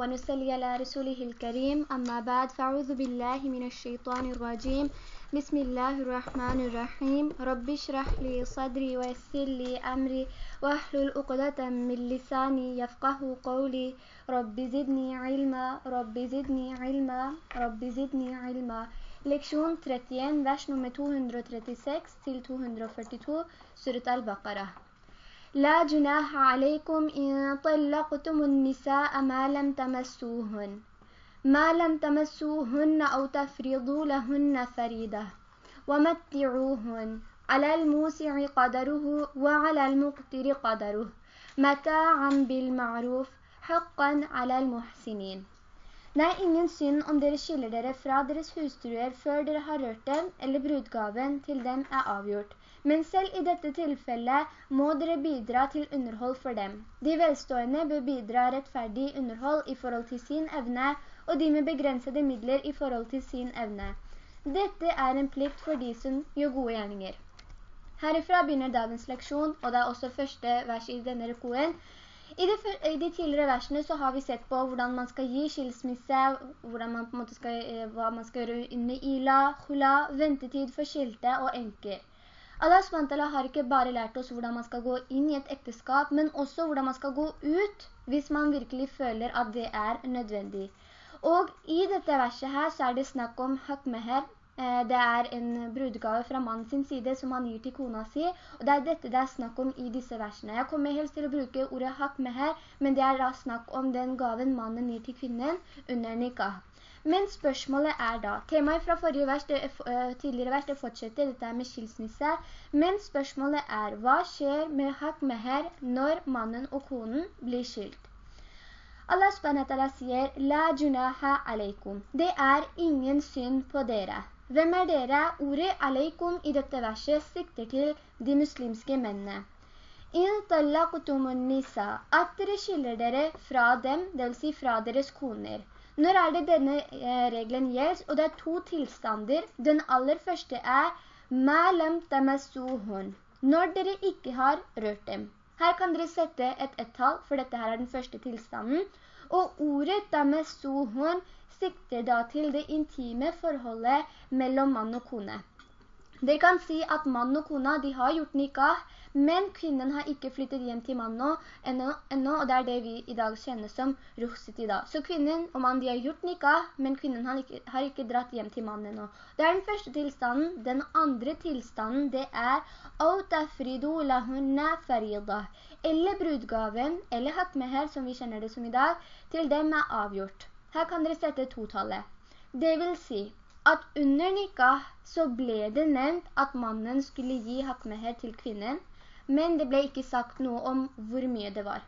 ونسلي على رسوله الكريم. أما بعد فأعوذ بالله من الشيطان الرجيم. بسم الله الرحمن الرحيم. رب اشرح لي صدري ويسر لي أمري واحلل عقدة من لساني يفقه قولي. رب زدني علما. رب زدني علما. رب زدني علما. Leksjon 31, vers nummer 236 til 242, Surat al-Baqarah. لا جناح عليكم إن طلقتم النساء ما لم تمسوهن. ما لم تمسوهن أو تفرضوا لهن فريدة ومتعوهن. على الموسع قدره وعلى المقتر قدره. متاعا بالمعروف. حقا على المحسنين. Er ingen synd om dere skiller dere fra deres hustruer før dere har rørt dem, eller brudgaven til dem er avgjort. Men selv i dette tilfellet må dere bidra til underhold for dem. De velstående bør bidra rettferdig underhold i forhold til sin evne, og de med begrensede midler i forhold til sin evne. Dette er en plikt for de som gjør gode gjerninger. Herifra begynner dagens leksjon, og det er også første vers i denne rekoen. I de, I de, tidligere versene så har vi sett på hvordan man skal gi skilsmisse, man skal, eh, hva man skal gjøre under ila, hula, ventetid for skilte og enker. Allah SWT har ikke bare lært oss hvordan man skal gå inn i et ekteskap, men også hvordan man skal gå ut hvis man virkelig føler at det er nødvendig. Og i dette verset her så er det snakk om hakmeher. Eh, det er en brudgave fra mannen sin side som han gir til kona si, og det er dette det er snakk om i disse versene. Jeg kommer helst til å bruke ordet hakmeher, men det er da snakk om den gaven mannen gir til kvinnen under nikah. Men spørsmålet er da, temaet fra forrige vers, det, uh, tidligere vers, det fortsetter, dette er med skilsmisse, men spørsmålet er, hva skjer med hakmeher når mannen og konen blir skilt? Allah subhanahu sier, La junaha alaikum. Det er ingen synd på dere. Hvem er dere? Ordet alaikum i dette verset sikter til de muslimske mennene. In talakutumun nisa, at dere skiller dere fra dem, det vil si fra deres koner. Når er det denne regelen reglen gjelder? Og det er to tilstander. Den aller første er når dere ikke har rørt dem. Her kan dere sette et ett-tall, for dette her er den første tilstanden. Og ordet tamassuhun sikter da til det intime forholdet mellom mann og kone. Dere kan si at mann og kona, de har gjort nikah, men kvinnen har ikke flyttet hjem til mannen ennå, og det er det vi i dag kjenner som russet i dag. Så kvinnen og mannen, de har gjort nikah, men kvinnen har ikke, har ikke dratt hjem til mannen ennå. Det er den første tilstanden. Den andre tilstanden, det er «Autafridu lahunna farida», eller brudgaven, eller hakmeher, som vi kjenner det som i dag, til dem er avgjort. Her kan dere sette totallet. Det vil si at under nikah så ble det nevnt at mannen skulle gi hakmeher til kvinnen, men det ble ikke sagt noe om hvor mye det var.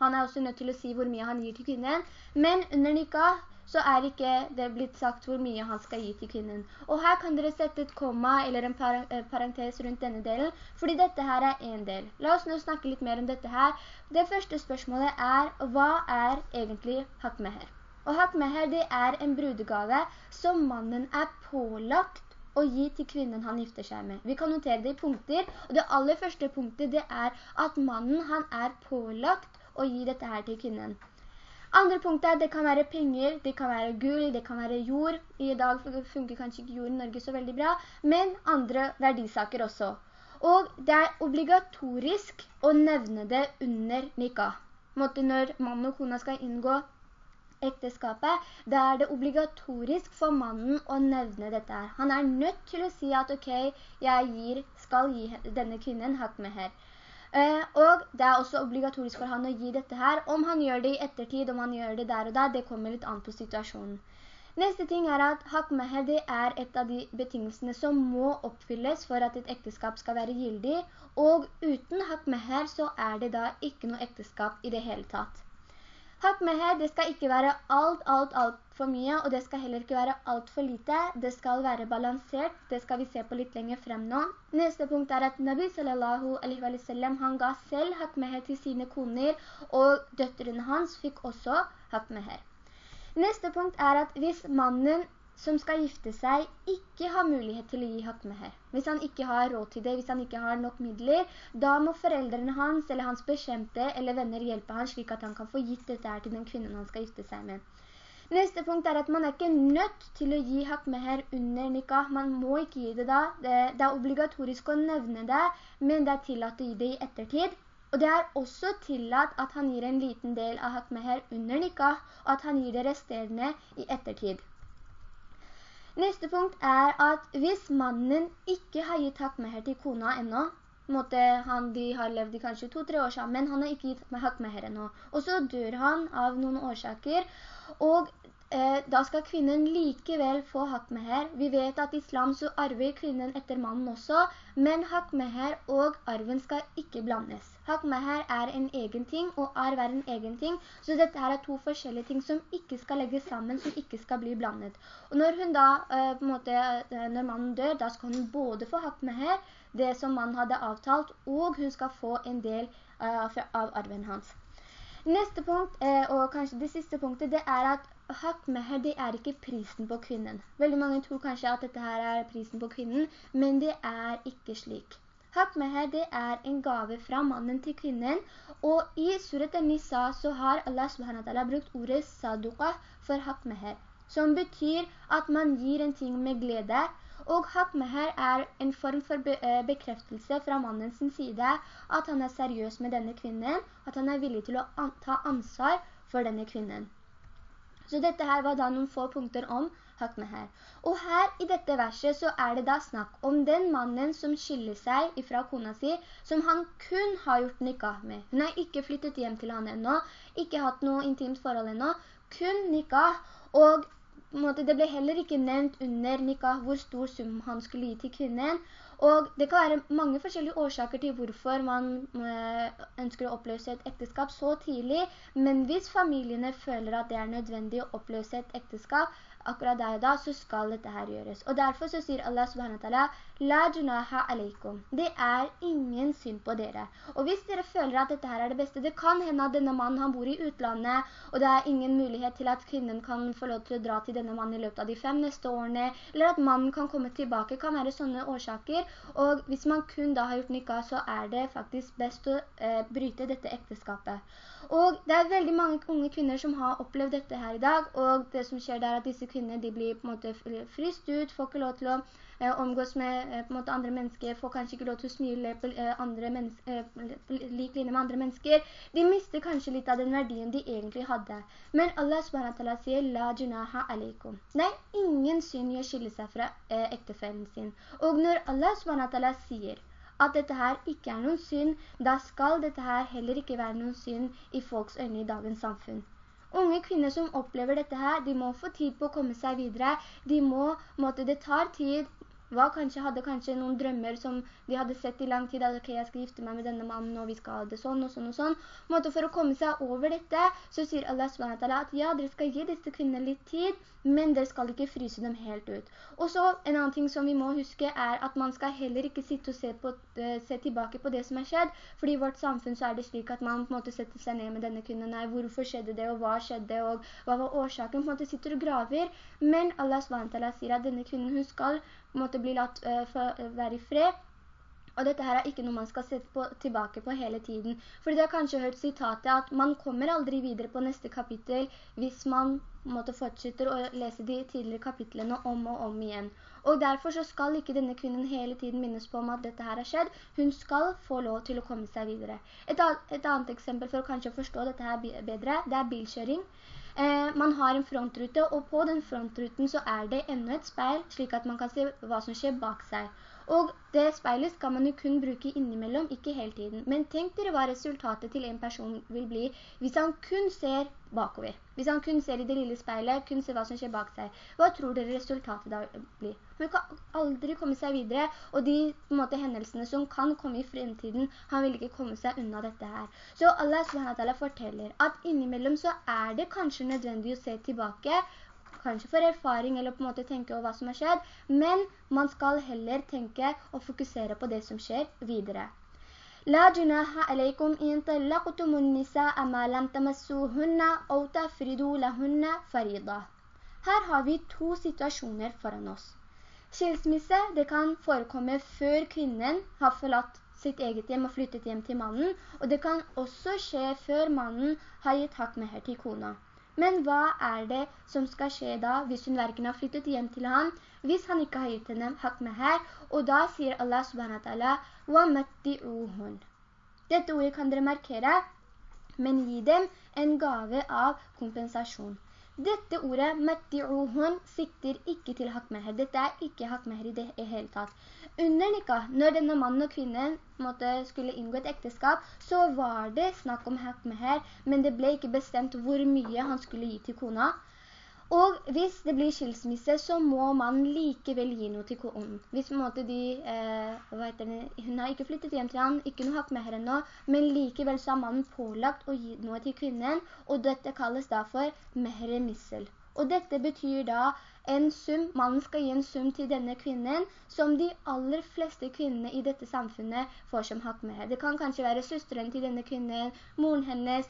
Han er også nødt til å si hvor mye han gir til kvinnen, men under nikah så er ikke det blitt sagt hvor mye han skal gi til kvinnen. Og her kan dere sette et komma eller en eh, parentes rundt denne delen, fordi dette her er en del. La oss nå snakke litt mer om dette her. Det første spørsmålet er, hva er egentlig hakmeher? Og hakmeher det er en brudegave som mannen er pålagt å gi til kvinnen han gifter seg med. Vi kan notere det i punkter, og det aller første punktet det er at mannen han er pålagt å gi dette her til kvinnen. Andre punktet er det kan være penger, det kan være gull, det kan være jord. I dag funker kanskje ikke jord i Norge så veldig bra, men andre verdisaker også. Og det er obligatorisk å nevne det under. Måte når mann og kona skal inngå ekteskapet, da er det obligatorisk for mannen å nevne dette her. Han er nødt til å si at ok, jeg gir, skal gi denne kvinnen hakmeher. Uh, og det er også obligatorisk for han å gi dette her. Om han gjør det i ettertid, om han gjør det der og der, det kommer litt an på situasjonen. Neste ting er at hakmeher det er et av de betingelsene som må oppfylles for at et ekteskap skal være gildig, og uten hakmeher så er det da ikke noe ekteskap i det hele tatt. Hakk med her, det skal ikke være alt, alt, alt for mye, og det skal heller ikke være alt for lite. Det skal være balansert, det skal vi se på litt lenger frem nå. Neste punkt er at Nabi sallallahu alaihi wa sallam, han ga selv hakk med her til sine koner, og døtteren hans fikk også hakk med her. Neste punkt er at hvis mannen som skal gifte seg ikke har mulighet til å gi hakmeher, hvis han ikke har råd til det, hvis han ikke har nok midler, da må foreldrene hans eller hans bekjente eller venner hjelpe han slik at han kan få gitt dette her til den kvinnen han skal gifte seg med. Neste punkt er at man er ikke nødt til å gi hakmeher under nikah. Man må ikke gi det da. Det, det er obligatorisk å nevne det, men det er tillatt å gi det i ettertid. Og det er også tillatt at han gir en liten del av hakmeher under nikah, og at han gir det resterende i ettertid. Neste punkt er at hvis mannen ikke har gitt hakmeher til kona ennå, måtte han, de har levd i kanskje to-tre år sammen, han har ikke gitt hakmeher ennå, og så dør han av noen årsaker, og da skal kvinnen likevel få hakmeher. Vi vet at i islam så arver kvinnen etter mannen også, men hakmeher og arven skal ikke blandes. Hakmeher er en egen ting, og arv er en egen ting, så dette her er to forskjellige ting som ikke skal legges sammen, som ikke skal bli blandet. Og når hun da, eh, på en måte, eh, når mannen dør, da skal hun både få hakmeher, det som mannen hadde avtalt, og hun skal få en del av arven hans. Neste punkt, eh, og kanskje det siste punktet, det er at hakmeher, det er ikke prisen på kvinnen. Veldig mange tror kanskje at dette her er prisen på kvinnen, men det er ikke slik. Hakmeher, det er en gave fra mannen til kvinnen, og i Surat al-Nisa så har Allah subhanahu brukt ordet saduqa for hakmeher, som betyr at man gir en ting med glede, og hakmeher er en form for be eh, bekreftelse fra mannens side at han er seriøs med denne kvinnen, at han er villig til å an ta ansvar for denne kvinnen. Så dette her var da noen få punkter om hakmeher. Og her i dette verset så er det da snakk om den mannen som skiller seg ifra kona si, som han kun har gjort nikah med. Hun har ikke flyttet hjem til han ennå, ikke hatt noe intimt forhold ennå, kun nikah, og måte, det ble heller ikke nevnt under nikah hvor stor sum han skulle gi til kvinnen. Og det kan være mange forskjellige årsaker til hvorfor man øh, ønsker å oppløse et ekteskap så tidlig, men hvis familiene føler at det er nødvendig å oppløse et ekteskap, akkurat der og da, så skal dette her gjøres. Og derfor så sier Allah subhanahu La junaha alaikum. Det er ingen synd på dere. Og hvis dere føler at dette her er det beste, det kan hende at denne mannen han bor i utlandet, og det er ingen mulighet til at kvinnen kan få lov til å dra til denne mannen i løpet av de fem neste årene, eller at mannen kan komme tilbake, kan være sånne årsaker. Og hvis man kun da har gjort nikah, så er det faktisk best å eh, bryte dette ekteskapet. Og det er veldig mange unge kvinner som har opplevd dette her i dag, og det som skjer der er at disse kvinnerne de blir på en måte frist ut, får ikke lov til å eh, omgås med eh, måte, andre mennesker, får kanskje ikke lov til å smile på eh, eh, lik linje med andre mennesker. De mister kanskje litt av den verdien de egentlig hadde. Men Allah SWT sier, La junaha alaikum. Nei, ingen synd gjør skille seg fra eh, ektefellen sin. Og når Allah SWT sier, at dette her ikke er noen synd, da skal dette her heller ikke være noen synd i folks øyne i dagens samfunn. Unge kvinner som opplever dette her, de må få tid på å komme seg videre. De må, måtte, det tar tid var kanskje, hadde kanskje noen drømmer som de hadde sett i lang tid, at ok, jeg skal gifte meg med denne mannen, og vi skal ha det sånn og sånn og sånn. Måte for å komme seg over dette, så sier Allah SWT at ja, dere skal gi disse kvinnene litt tid, men dere skal ikke fryse dem helt ut. Og så en annen ting som vi må huske er at man skal heller ikke sitte og se, på, uh, se tilbake på det som har skjedd, fordi i vårt samfunn så er det slik at man på en måte setter seg ned med denne kvinnen, nei, hvorfor skjedde det, og hva skjedde, og hva var årsaken, på en måte sitter og graver, men Allah SWT sier at denne kvinnen, hun skal måtte bli latt for, uh, være i fred. Og dette her er ikke noe man skal se på, tilbake på hele tiden. Fordi du har kanskje hørt sitatet at man kommer aldri videre på neste kapittel hvis man måtte fortsette å lese de tidligere kapitlene om og om igjen. Og derfor så skal ikke denne kvinnen hele tiden minnes på om at dette her har skjedd. Hun skal få lov til å komme seg videre. Et annet eksempel for å kanskje forstå dette her bedre, det er bilkjøring. Eh, man har en frontrute, og på den frontruten så er det enda et speil, slik at man kan se hva som skjer bak seg. Og det speilet skal man jo kun bruke innimellom, ikke hele tiden. Men tenk dere hva resultatet til en person vil bli hvis han kun ser bakover. Hvis han kun ser i det lille speilet, kun ser hva som skjer bak seg. Hva tror dere resultatet da blir? Han kan aldri komme seg videre, og de måte, hendelsene som kan komme i fremtiden, han vil ikke komme seg unna dette her. Så Allah SWT forteller at innimellom så er det kanskje nødvendig å se tilbake, kanskje for erfaring eller på en måte tenke over hva som har skjedd, men man skal heller tenke og fokusere på det som skjer videre. لا جناح عليكم إن طلقتم النساء ما لم تمسوهن أو تفردوا لهن فريضة Her har vi to situasjoner foran oss. Skilsmisse det kan forekomme før kvinnen har forlatt sitt eget hjem og flyttet hjem til mannen, og det kan også skje før mannen har gitt hakk med her til kona. Men hva er det som skal skje da hvis hun verken har flyttet hjem til han, hvis han ikke har gitt henne hakk med her, og da sier Allah subhanahu wa ta'ala «Wa Dette ordet kan dere markere, men gi dem en gave av kompensasjon. Dette ordet, «matti'uhun», sikter ikke til hakmeher. Dette er ikke hakmeher i det hele tatt. Under nikah, når denne mannen og kvinnen måtte, skulle inngå et ekteskap, så var det snakk om hakmeher, men det ble ikke bestemt hvor mye han skulle gi til kona. Og hvis det blir skilsmisse, så må man likevel gi noe til konen. Hvis de, eh, det, hun har ikke flyttet hjem til han, ikke noe hakk med her ennå, men likevel så har mannen pålagt å gi noe til kvinnen, og dette kalles da for mehremissel. Og dette betyr da en sum, mannen skal gi en sum til denne kvinnen, som de aller fleste kvinnene i dette samfunnet får som hatt med. Det kan kanskje være søsteren til denne kvinnen, moren hennes,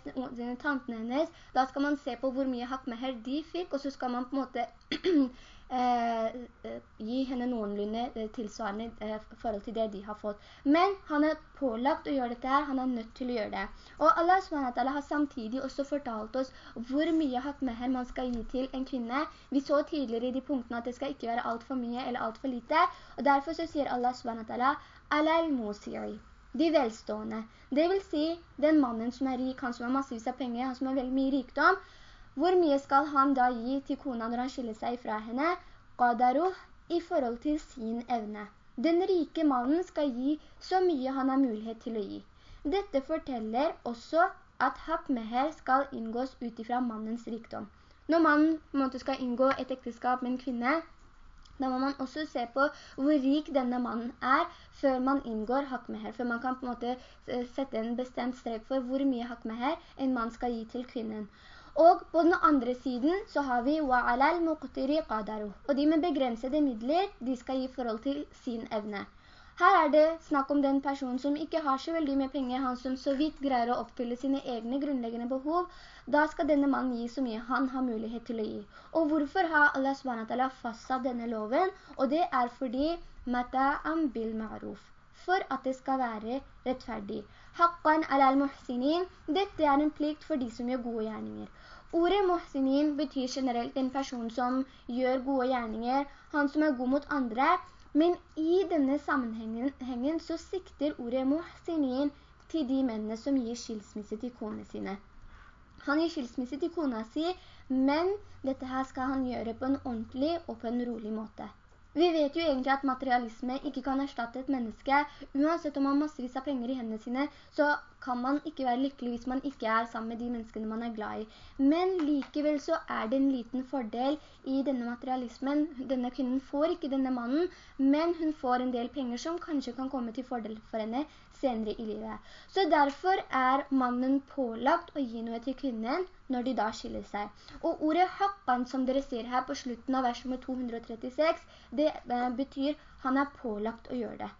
tanten hennes. Da skal man se på hvor mye hatt med de fikk, og så skal man på en måte Eh, eh, gi henne noenlunde eh, tilsvarende eh, forhold til det de har fått. Men han er pålagt å gjøre dette her, han er nødt til å gjøre det. Og Allah SWT har samtidig også fortalt oss hvor mye hakmeher man skal gi til en kvinne. Vi så tidligere i de punktene at det skal ikke være alt for mye eller alt for lite, og derfor så sier Allah SWT «Alal-musiri» de velstående. Det vil si den mannen som er rik, han som har massevis av penger, han som har veldig mye rikdom, hvor mye skal han da gi til kona når han skiller seg fra henne? Qadaruh i forhold til sin evne. Den rike mannen skal gi så mye han har mulighet til å gi. Dette forteller også at hakmeher skal inngås utifra mannens rikdom. Når mannen skal inngå et ekteskap med en kvinne, da må man også se på hvor rik denne mannen er før man inngår hakmeher. For man kan på en måte eh, sette en bestemt strek for hvor mye hakmeher en mann skal gi til kvinnen. Og på den andre siden så har vi وَعَلَى الْمُقْتِرِ قَدَرُ. Og de med begrensede midler, de skal gi forhold til sin evne. Her er det snakk om den personen som ikke har så veldig mye penger, han som så vidt greier å oppfylle sine egne grunnleggende behov, da skal denne mannen gi så mye han har mulighet til å gi. Og hvorfor har Allah SWT fastsatt denne loven? Og det er fordi «Mata'am bil ma'ruf» for at det skal være rettferdig. Haqqan al-muhsinin, dette er en plikt for de som gjør gode gjerninger. Ordet muhsinin betyr generelt en person som gjør gode gjerninger, han som er god mot andre, men i denne sammenhengen så sikter ordet muhsinin til de mennene som gir skilsmisse til kone sine. Han gir skilsmisse til kona si, men dette her skal han gjøre på en ordentlig og på en rolig måte. Vi vet jo egentlig at materialisme ikke kan erstatte et menneske. Uansett om man har massevis av penger i hendene sine, så kan man ikke være lykkelig hvis man ikke er sammen med de menneskene man er glad i. Men likevel så er det en liten fordel i denne materialismen. Denne kvinnen får ikke denne mannen, men hun får en del penger som kanskje kan komme til fordel for henne senere i livet. Så derfor er mannen pålagt å gi noe til kvinnen når de da skiller seg. Og ordet «hakkan» som dere ser her på slutten av vers nummer 236, det eh, betyr han er pålagt å gjøre det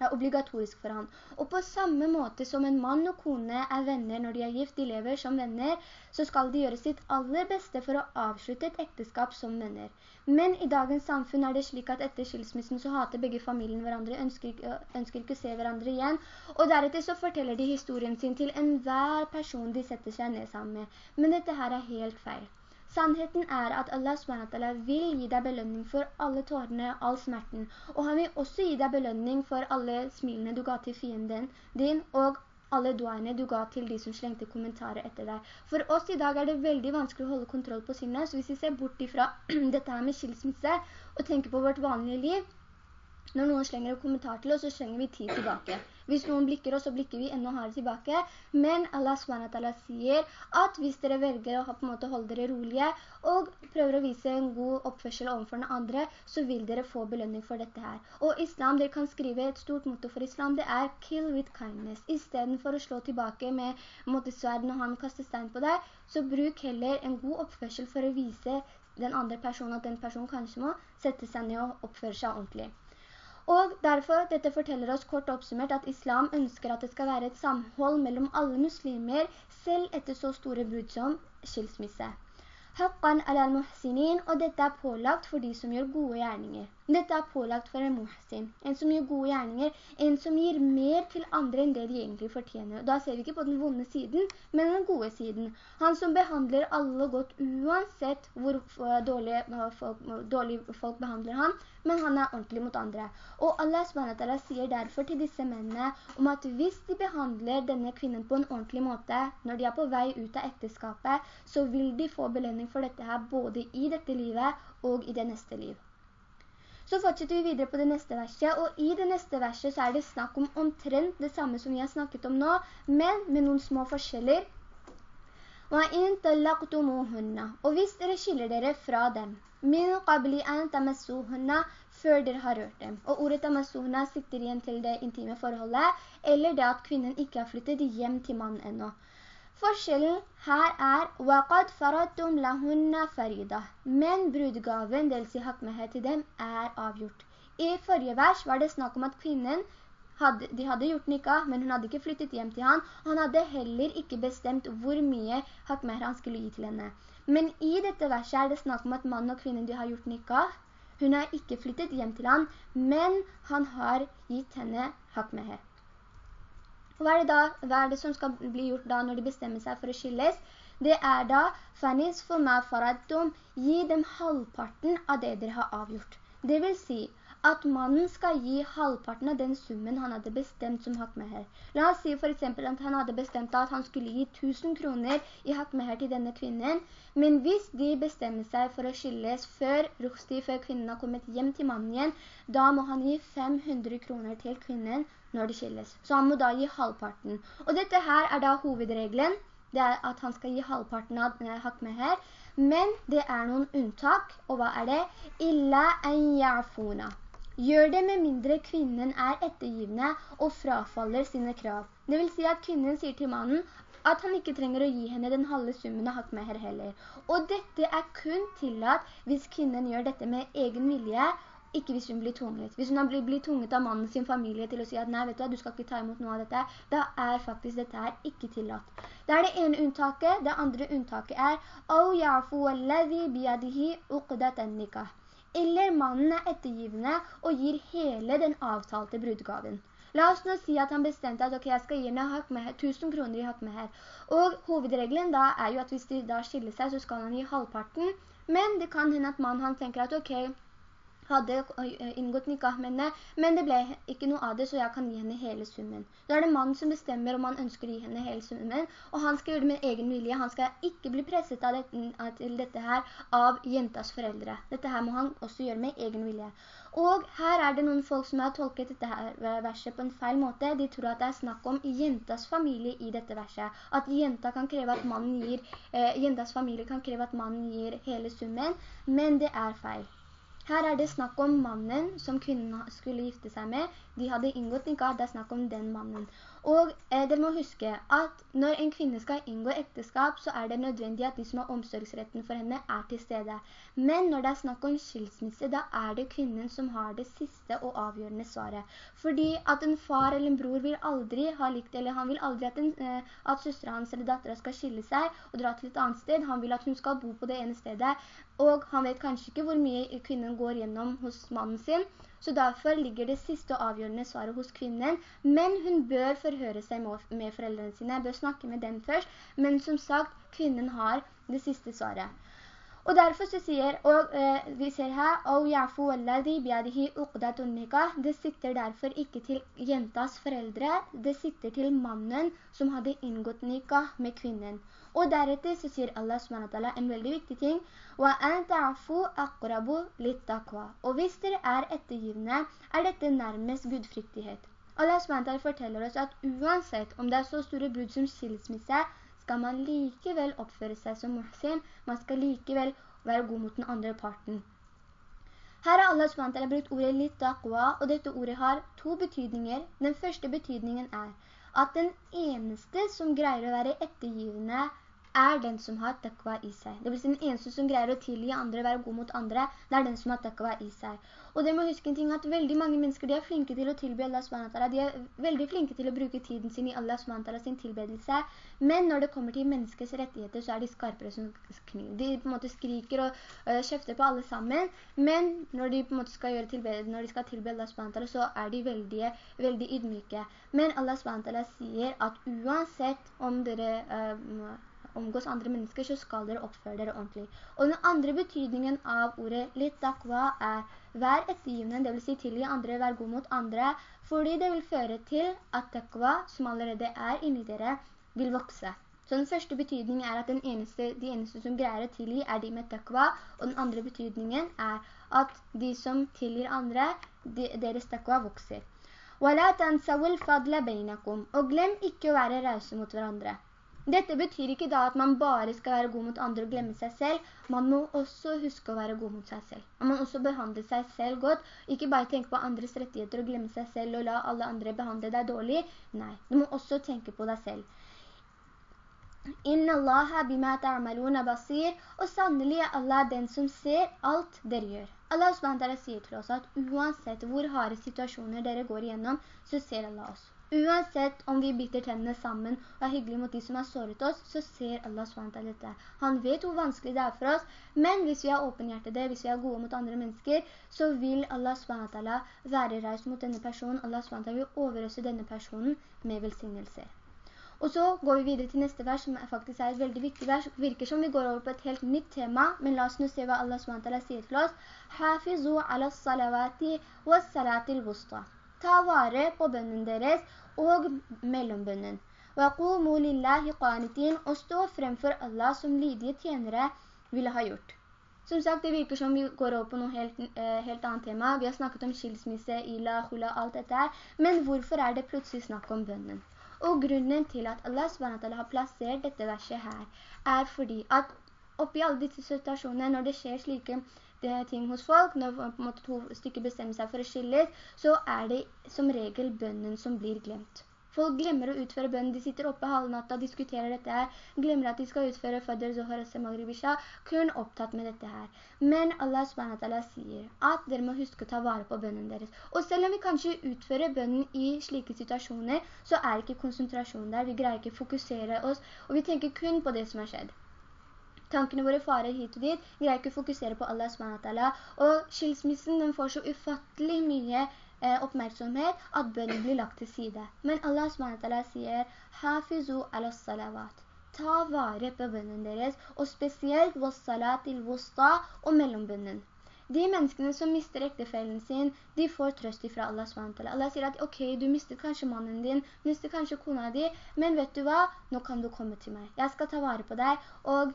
er obligatorisk for han. Og på samme måte som en mann og kone er venner når de er gift, de lever som venner, så skal de gjøre sitt aller beste for å avslutte et ekteskap som venner. Men i dagens samfunn er det slik at etter skilsmissen så hater begge familien hverandre, ønsker, ønsker ikke å se hverandre igjen, og deretter så forteller de historien sin til enhver person de setter seg ned sammen med. Men dette her er helt feil. Sannheten er at Allah SWT vil gi deg belønning for alle tårene, all smerten. Og han vil også gi deg belønning for alle smilene du ga til fienden din, og alle duene du ga til de som slengte kommentarer etter deg. For oss i dag er det veldig vanskelig å holde kontroll på sinnet, så hvis vi ser bort ifra dette her med skilsmisse og tenker på vårt vanlige liv, når noen slenger en kommentar til oss, så slenger vi tid tilbake. Hvis noen blikker oss, så blikker vi enda hardere tilbake. Men Allah SWT sier at hvis dere velger å måte holde dere rolige og prøver å vise en god oppførsel overfor den andre, så vil dere få belønning for dette her. Og islam, dere kan skrive et stort motto for islam, det er «kill with kindness». I stedet for å slå tilbake med måtesverd og han kaster stein på deg, så bruk heller en god oppførsel for å vise den andre personen at den personen kanskje må sette seg ned og oppføre seg ordentlig. Og derfor, dette forteller oss kort oppsummert at islam ønsker at det skal være et samhold mellom alle muslimer, selv etter så store brud som skilsmisse. Haqqan al-muhsinin, og dette er pålagt for de som gjør gode gjerninger. Dette er pålagt for en muhsin, en som gjør gode gjerninger, en som gir mer til andre enn det de egentlig fortjener. Da ser vi ikke på den vonde siden, men den gode siden. Han som behandler alle godt uansett hvor dårlige folk, dårlig folk behandler han, men han er ordentlig mot andre. Og Allah SWT sier derfor til disse mennene om at hvis de behandler denne kvinnen på en ordentlig måte, når de er på vei ut av ekteskapet, så vil de få belønning for dette her både i dette livet og i det neste liv. Så fortsetter vi videre på det neste verset, og i det neste verset så er det snakk om omtrent det samme som vi har snakket om nå, men med noen små forskjeller. Og hvis dere skiller dere fra dem, min qabli an tamassuhunna, før dere har rørt dem. Og ordet tamassuhunna sikter igjen til det intime forholdet, eller det at kvinnen ikke har flyttet hjem til mannen ennå. Forskjellen her er وَقَدْ فَرَدْتُمْ لَهُنَّ فَرِيدَ Men brudgaven, det vil si hakmehet til dem, er avgjort. I forrige vers var det snakk om at kvinnen hadde, de hadde gjort nikah, men hun hadde ikke flyttet hjem til han. Han hadde heller ikke bestemt hvor mye hakmeher han skulle gi til henne. Men i dette verset er det snakk om at mann og kvinnen de har gjort nikah. Hun har ikke flyttet hjem til han, men han har gitt henne hakmeher. Hva er, da, hva er det som skal bli gjort da når de bestemmer seg for å skilles? Det er da, fanis for meg faradtum, gi dem halvparten av det dere har avgjort. Det vil si at mannen skal gi halvparten av den summen han hadde bestemt som hakmeher. La oss si for eksempel at han hadde bestemt at han skulle gi 1000 kroner i hakmeher til denne kvinnen, men hvis de bestemmer seg for å skilles før rusti, før kvinnen har kommet hjem til mannen igjen, da må han gi 500 kroner til kvinnen når de skilles. Så han må da gi halvparten. Og dette her er da hovedregelen, det er at han skal gi halvparten av hakmeher, men det er noen unntak, og hva er det? Illa en jafuna. Gjør det med mindre kvinnen er ettergivende og frafaller sine krav. Det vil si at kvinnen sier til mannen at han ikke trenger å gi henne den halve summen av hakmeher heller. Og dette er kun tillatt hvis kvinnen gjør dette med egen vilje, ikke hvis hun blir tvunget. Hvis hun blir, tvunget av mannen sin familie til å si at nei, vet du, du skal ikke ta imot noe av dette, da er faktisk dette her ikke tillatt. Det er det ene unntaket. Det andre unntaket er «Au yafu alladhi biyadihi uqdatan nikah». Eller mannen er ettergivende og gir hele den avtalte brudgaven. La oss nå si at han bestemte at ok, jeg skal gi henne 1000 kroner i hakmeher. Og hovedregelen da er jo at hvis de da skiller seg, så skal han gi halvparten. Men det kan hende at mannen han tenker at ok, hadde inngått nikah med henne, men det ble ikke noe av det, så jeg kan gi henne hele summen. Da er det mannen som bestemmer om han ønsker å gi henne hele summen, og han skal gjøre det med egen vilje. Han skal ikke bli presset av dette, til dette her av jentas foreldre. Dette her må han også gjøre med egen vilje. Og her er det noen folk som har tolket dette her verset på en feil måte. De tror at det er snakk om jentas familie i dette verset. At jenta kan kreve at mannen gir, eh, jentas familie kan kreve at mannen gir hele summen, men det er feil. Her er det snakk om mannen som kvinnen skulle gifte seg med. De hadde inngått nikah, det er snakk om den mannen. Og eh, dere må huske at når en kvinne skal inngå ekteskap, så er det nødvendig at de som har omsorgsretten for henne er til stede. Men når det er snakk om skilsmisse, da er det kvinnen som har det siste og avgjørende svaret. Fordi at en far eller en bror vil aldri ha likt, eller han vil aldri at, en, eh, at søstre hans eller datteren skal skille seg og dra til et annet sted. Han vil at hun skal bo på det ene stedet, og han vet kanskje ikke hvor mye kvinnen går gjennom hos mannen sin. Så derfor ligger det siste og avgjørende svaret hos kvinnen, men hun bør forhøre seg med foreldrene sine, bør snakke med dem først, men som sagt, kvinnen har det siste svaret. Og derfor så sier, og eh, vi ser her, det sitter derfor ikke til jentas foreldre, det sitter til mannen som hadde inngått nikah med kvinnen. Og deretter så sier Allah SWT en veldig viktig ting. Og hvis dere er ettergivende, er dette nærmest gudfryktighet. Allah SWT forteller oss at uansett om det er så store brud som skilsmisse, skal man likevel oppføre seg som muhsin. Man skal likevel være god mot den andre parten. Her har Allah SWT brukt ordet litt taqwa, og dette ordet har to betydninger. Den første betydningen er at den eneste som greier å være ettergivende er den som har takva i seg. Det vil si den eneste som greier å tilgi andre, være god mot andre, det er den som har takva i seg. Og det må huske en ting at veldig mange mennesker, de er flinke til å tilby Allah SWT, de er veldig flinke til å bruke tiden sin i Allah SWT sin tilbedelse, men når det kommer til menneskets rettigheter, så er de skarpere som kniv. De på en måte skriker og øh, kjefter på alle sammen, men når de på en måte skal gjøre tilbedelse, når de skal tilbe Allah SWT, så er de veldig, veldig ydmyke. Men Allah SWT sier at uansett om dere... Uh, omgås andre mennesker, så skal dere oppføre dere ordentlig. Og den andre betydningen av ordet litt takva er vær ettergivende, det vil si tilgi andre, vær god mot andre, fordi det vil føre til at takva, som allerede er inni dere, vil vokse. Så den første betydningen er at eneste, de eneste som greier å tilgi er de med takva, og den andre betydningen er at de som tilgir andre, de, deres takva vokser. Og glem ikke å være rause mot hverandre. Dette betyr ikke da at man bare skal være god mot andre og glemme seg selv. Man må også huske å være god mot seg selv. Man må også behandle seg selv godt. Ikke bare tenke på andres rettigheter og glemme seg selv og la alle andre behandle deg dårlig. Nei, du må også tenke på deg selv. Inna Allah bima ta'maluna basir. Og sannelig er Allah den som ser alt dere gjør. Allah sier til oss at uansett hvor harde situasjoner dere går igjennom, så ser Allah oss. Uansett om vi biter tennene sammen og er hyggelige mot de som har såret oss, så ser Allah SWT dette. Han vet hvor vanskelig det er for oss, men hvis vi er åpenhjertede, hvis vi er gode mot andre mennesker, så vil Allah SWT være reist mot denne personen. Allah SWT vil overrøse denne personen med velsignelse. Og så går vi videre til neste vers, som faktisk er et veldig viktig vers. Virker som vi går over på et helt nytt tema, men la oss nå se hva Allah SWT sier til oss. «Hafizu ala salawati wa salatil wusta». Ta vare på bønnen deres og mellombønnen. Og stå fremfor Allah som lydige tjenere ville ha gjort. Som sagt, det virker som vi går over på noe helt, eh, helt annet tema. Vi har snakket om skilsmisse, ila, hula, alt dette. Men hvorfor er det plutselig snakk om bønnen? Og grunnen til at Allah SWT har plassert dette verset her, er fordi at oppi alle disse situasjonene, når det skjer slike ting hos folk, når på en måte to stykker bestemmer seg for å skilles, så er det som regel bønnen som blir glemt. Folk glemmer å utføre bønnen, de sitter oppe halvnatta og diskuterer dette her, glemmer at de skal utføre Fadr, Zohar, Maghribisha, kun opptatt med dette her. Men Allah SWT sier at dere må huske å ta vare på bønnen deres. Og selv om vi kanskje utfører bønnen i slike situasjoner, så er ikke konsentrasjon der, vi greier ikke å fokusere oss, og vi tenker kun på det som har skjedd. Tankene våre farer hit og dit, greier ikke å fokusere på Allah SWT. Og skilsmissen, den får så ufattelig mye eh, oppmerksomhet at bønnen blir lagt til side. Men Allah SWT sier, «Hafizu ala salawat». Ta vare på bønnen deres, og spesielt «wassalat il wusta» og mellombønnen. De menneskene som mister ektefellen sin, de får trøst ifra Allah SWT. Allah sier at, ok, du mistet kanskje mannen din, mistet kanskje kona di, men vet du hva? Nå kan du komme til meg. Jeg skal ta vare på deg, og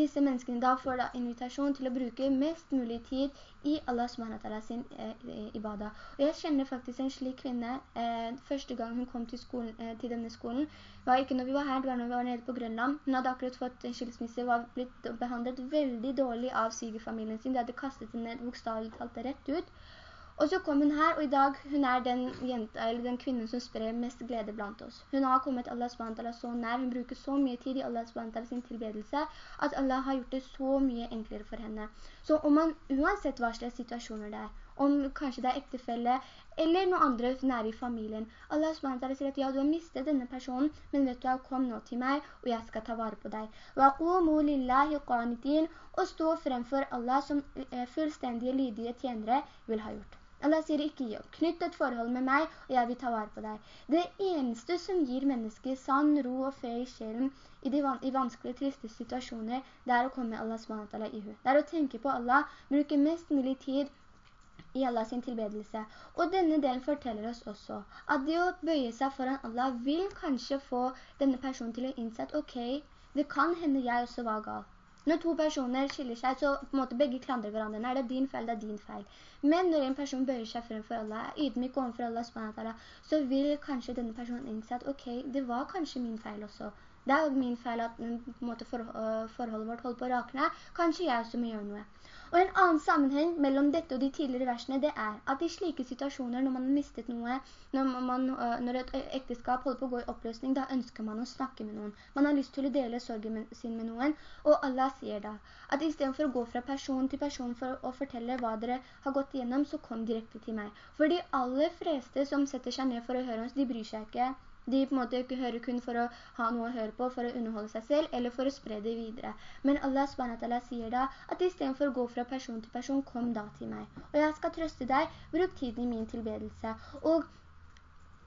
disse menneskene da får da invitasjon til å bruke mest mulig tid i Allah SWT sin eh, ibada. Og jeg kjenner faktisk en slik kvinne, eh, første gang hun kom til, skolen, eh, til denne skolen, var ikke når vi var her, det var når vi var nede på Grønland. Hun hadde akkurat fått en skilsmisse, var blitt behandlet veldig dårlig av sygefamilien sin. De hadde kastet henne bokstavlig talt rett ut. Og så kom hun her, og i dag hun er den, jenta, den kvinnen som sprer mest glede blant oss. Hun har kommet Allah SWT så nær, hun bruker så mye tid i Allah SWT sin tilbedelse, at Allah har gjort det så mye enklere for henne. Så om man, uansett hva slags situasjoner det er, om kanskje det er ektefelle, eller noe andre nære i familien. Allah SWT sier at ja, du har mistet denne personen, men vet du hva, kom nå til meg, og jeg skal ta vare på deg. Og stå fremfor Allah som eh, fullstendige lydige tjenere vil ha gjort. Allah sier ikke gi opp. Knytt et forhold med meg, og jeg vil ta vare på deg. Det eneste som gir mennesket sann ro og fred i sjelen i, de, i vanskelige, triste situasjoner, det er å komme Allah SWT i hu. Det er å tenke på Allah, bruke mest mulig tid i Allah sin tilbedelse. Og denne delen forteller oss også at det å bøye seg foran Allah vil kanskje få denne personen til å innse at ok, det kan hende jeg også var gal. Når to personer skiller seg, så på en måte begge klandrer hverandre. Nei, det er din feil, det er din feil. Men når en person bøyer seg fremfor Allah, er ydmyk overfor Allah, så vil kanskje denne personen innse at ok, det var kanskje min feil også. Det er min feil at måte, for, uh, forholdet vårt holder på å rakne. Kanskje jeg også må gjøre noe. Og en annen sammenheng mellom dette og de tidligere versene, det er at i slike situasjoner, når man har mistet noe, når, man, når et ekteskap holder på å gå i oppløsning, da ønsker man å snakke med noen. Man har lyst til å dele sorgen sin med noen, og Allah sier da at i stedet for å gå fra person til person for å fortelle hva dere har gått igjennom, så kom direkte til meg. For de aller fleste som setter seg ned for å høre oss, de bryr seg ikke de på en måte ikke hører kun for å ha noe å høre på, for å underholde seg selv, eller for å spre det videre. Men Allah SWT sier da at i stedet for å gå fra person til person, kom da til meg. Og jeg skal trøste deg, bruk tiden i min tilbedelse. Og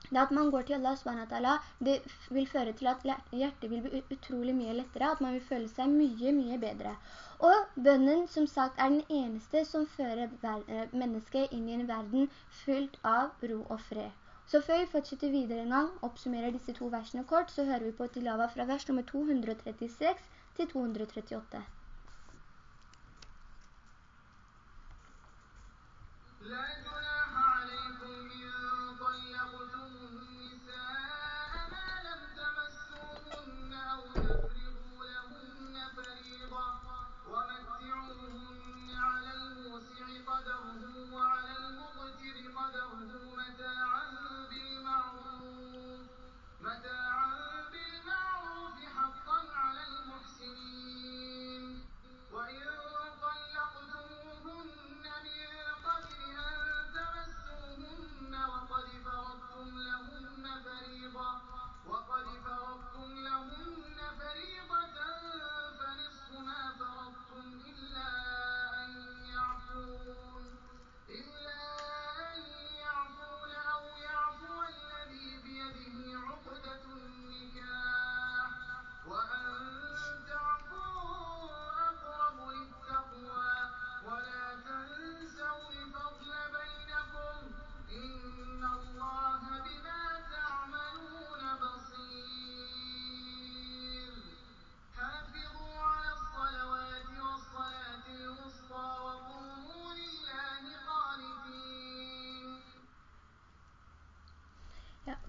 det at man går til Allah SWT, det vil føre til at hjertet vil bli utrolig mye lettere, at man vil føle seg mye, mye bedre. Og bønnen, som sagt, er den eneste som fører eh, mennesket inn i en verden fullt av ro og fred. Så før vi fortsetter videre nå, oppsummerer disse to versene kort, så hører vi på tilava fra vers nummer 236 til 238.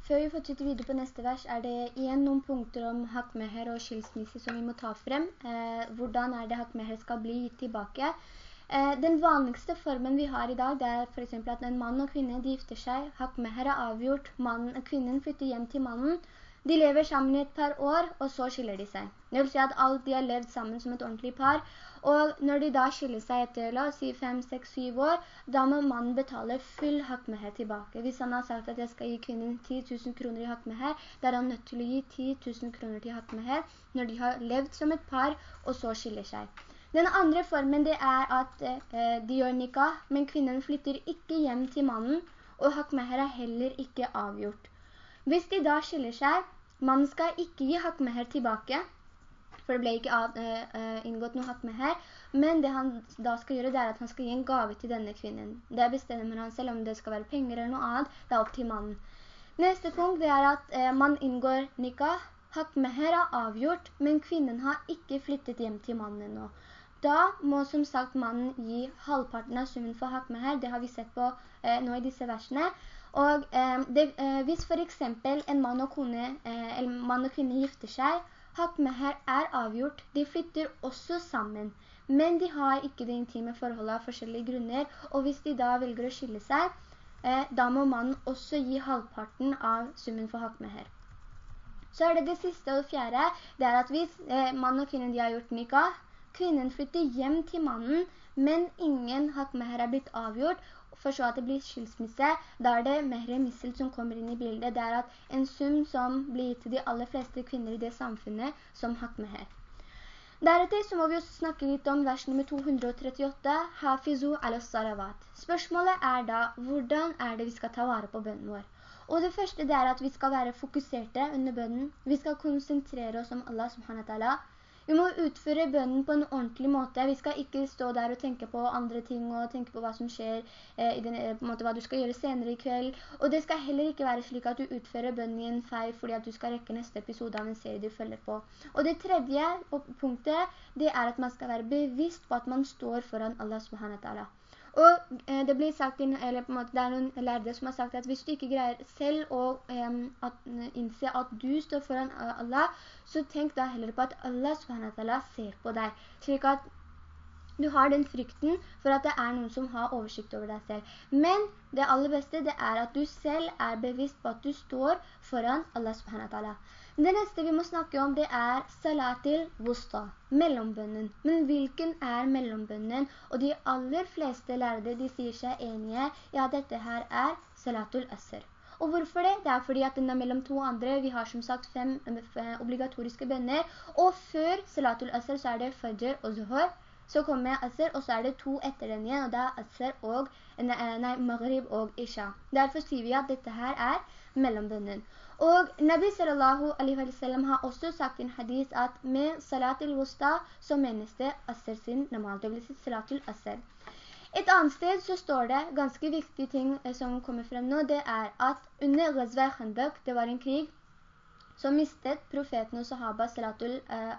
Før vi fortsetter videre på neste vers, er det igjen noen punkter om hakmeher og skilsmisse som vi må ta frem. Eh, hvordan er det hakmeher skal bli gitt tilbake? Eh, den vanligste formen vi har i dag, det er for eksempel at en mann og kvinne gifter seg. Hakmeher er avgjort, mannen, kvinnen flytter hjem til mannen. De lever sammen i et par år, og så skiller de seg. Det vil si at alt de har levd sammen som et ordentlig par, og når de da skiller seg etter, la oss si 5, 6, 7 år, da må mannen betale full hakmehet tilbake. Hvis han har sagt at jeg skal gi kvinnen 10 000 kroner i hakmehet, da er han nødt til å gi 10 000 kroner til hakmehet når de har levd som et par, og så skiller seg. Den andre formen det er at eh, de gjør nikah, men kvinnen flytter ikke hjem til mannen, og hakmeher er heller ikke avgjort. Hvis de da skiller seg, man skal ikke gi hakmeher tilbake, for det ble ikke uh, inngått noe hakmeher, men det han da skal gjøre, det er at han skal gi en gave til denne kvinnen. Det bestemmer han selv om det skal være penger eller noe annet, det er opp til mannen. Neste punkt det er at uh, man inngår nikah, hakmeher er avgjort, men kvinnen har ikke flyttet hjem til mannen nå. Da må som sagt mannen gi halvparten av summen for hakmeher, det har vi sett på uh, nå i disse versene, og eh, det, eh, hvis for eksempel en mann og, kone, eh, en mann og kvinne gifter seg, hakmeher er avgjort. De flytter også sammen. Men de har ikke det intime forholdet av forskjellige grunner, og hvis de da velger å skille seg, da må mannen også gi halvparten av summen for hakmeher. Så er det det siste og det fjerde, det er at hvis mann og kvinne de har gjort nikah, kvinnen flytter hjem til mannen, men ingen hakmeher er blitt avgjort, for så at det blir skilsmisse, da er det mer missel som kommer inn i bildet. Det er at en sum som blir gitt til de aller fleste kvinner i det samfunnet som hakmeher. Deretter så må vi også snakke litt om vers nummer 238, Hafizu al-Saravat. Spørsmålet er da, hvordan er det vi skal ta vare på bønnen vår? Og det første det er at vi skal være fokuserte under bønnen. Vi skal konsentrere oss om Allah subhanahu wa ta'ala. Vi må utføre bønnen på en ordentlig måte. Vi skal ikke stå der og tenke på andre ting og tenke på hva som skjer, eh, den, eh, på en måte hva du skal gjøre senere i kveld. Og det skal heller ikke være slik at du utfører bønnen i en feil fordi at du skal rekke neste episode av en serie du følger på. Og det tredje punktet, det er at man skal være bevisst på at man står foran Allah subhanahu wa ta'ala. Og eh, det blir sagt, eller på en måte det er noen lærere som har sagt at hvis du ikke greier selv å eh, at, innse at du står foran Allah, så tenk da heller på at Allah subhanahu ser på deg, slik at du har den frykten for at det er noen som har oversikt over deg selv. Men det aller beste det er at du selv er bevisst på at du står foran Allah subhanahu. Det neste vi må snakke om det er salatil wusta, mellombønnen. Men hvilken er mellombønnen? Og de aller fleste lærde de sier seg enige, ja dette her er salatul asr. Og hvorfor det? Det er fordi at den er mellom to andre. Vi har som sagt fem eh, obligatoriske bønner. Og før salatul asr så er det fajr og zuhur. Så kommer Asr, og så er det to etter den igjen, og det er Asr og, nei, Maghrib og Isha. Derfor sier vi at dette her er mellombønnen. Og Nabi sallallahu alaihi wa har også sagt i en hadith at med salat al-wusta så menes det asser sin namal, det vil si salat al-asser. Et annet sted så står det ganske viktige ting eh, som kommer frem nå, det er at under Ghazwa Khandak, det var en krig, så mistet profeten og sahaba salatul uh,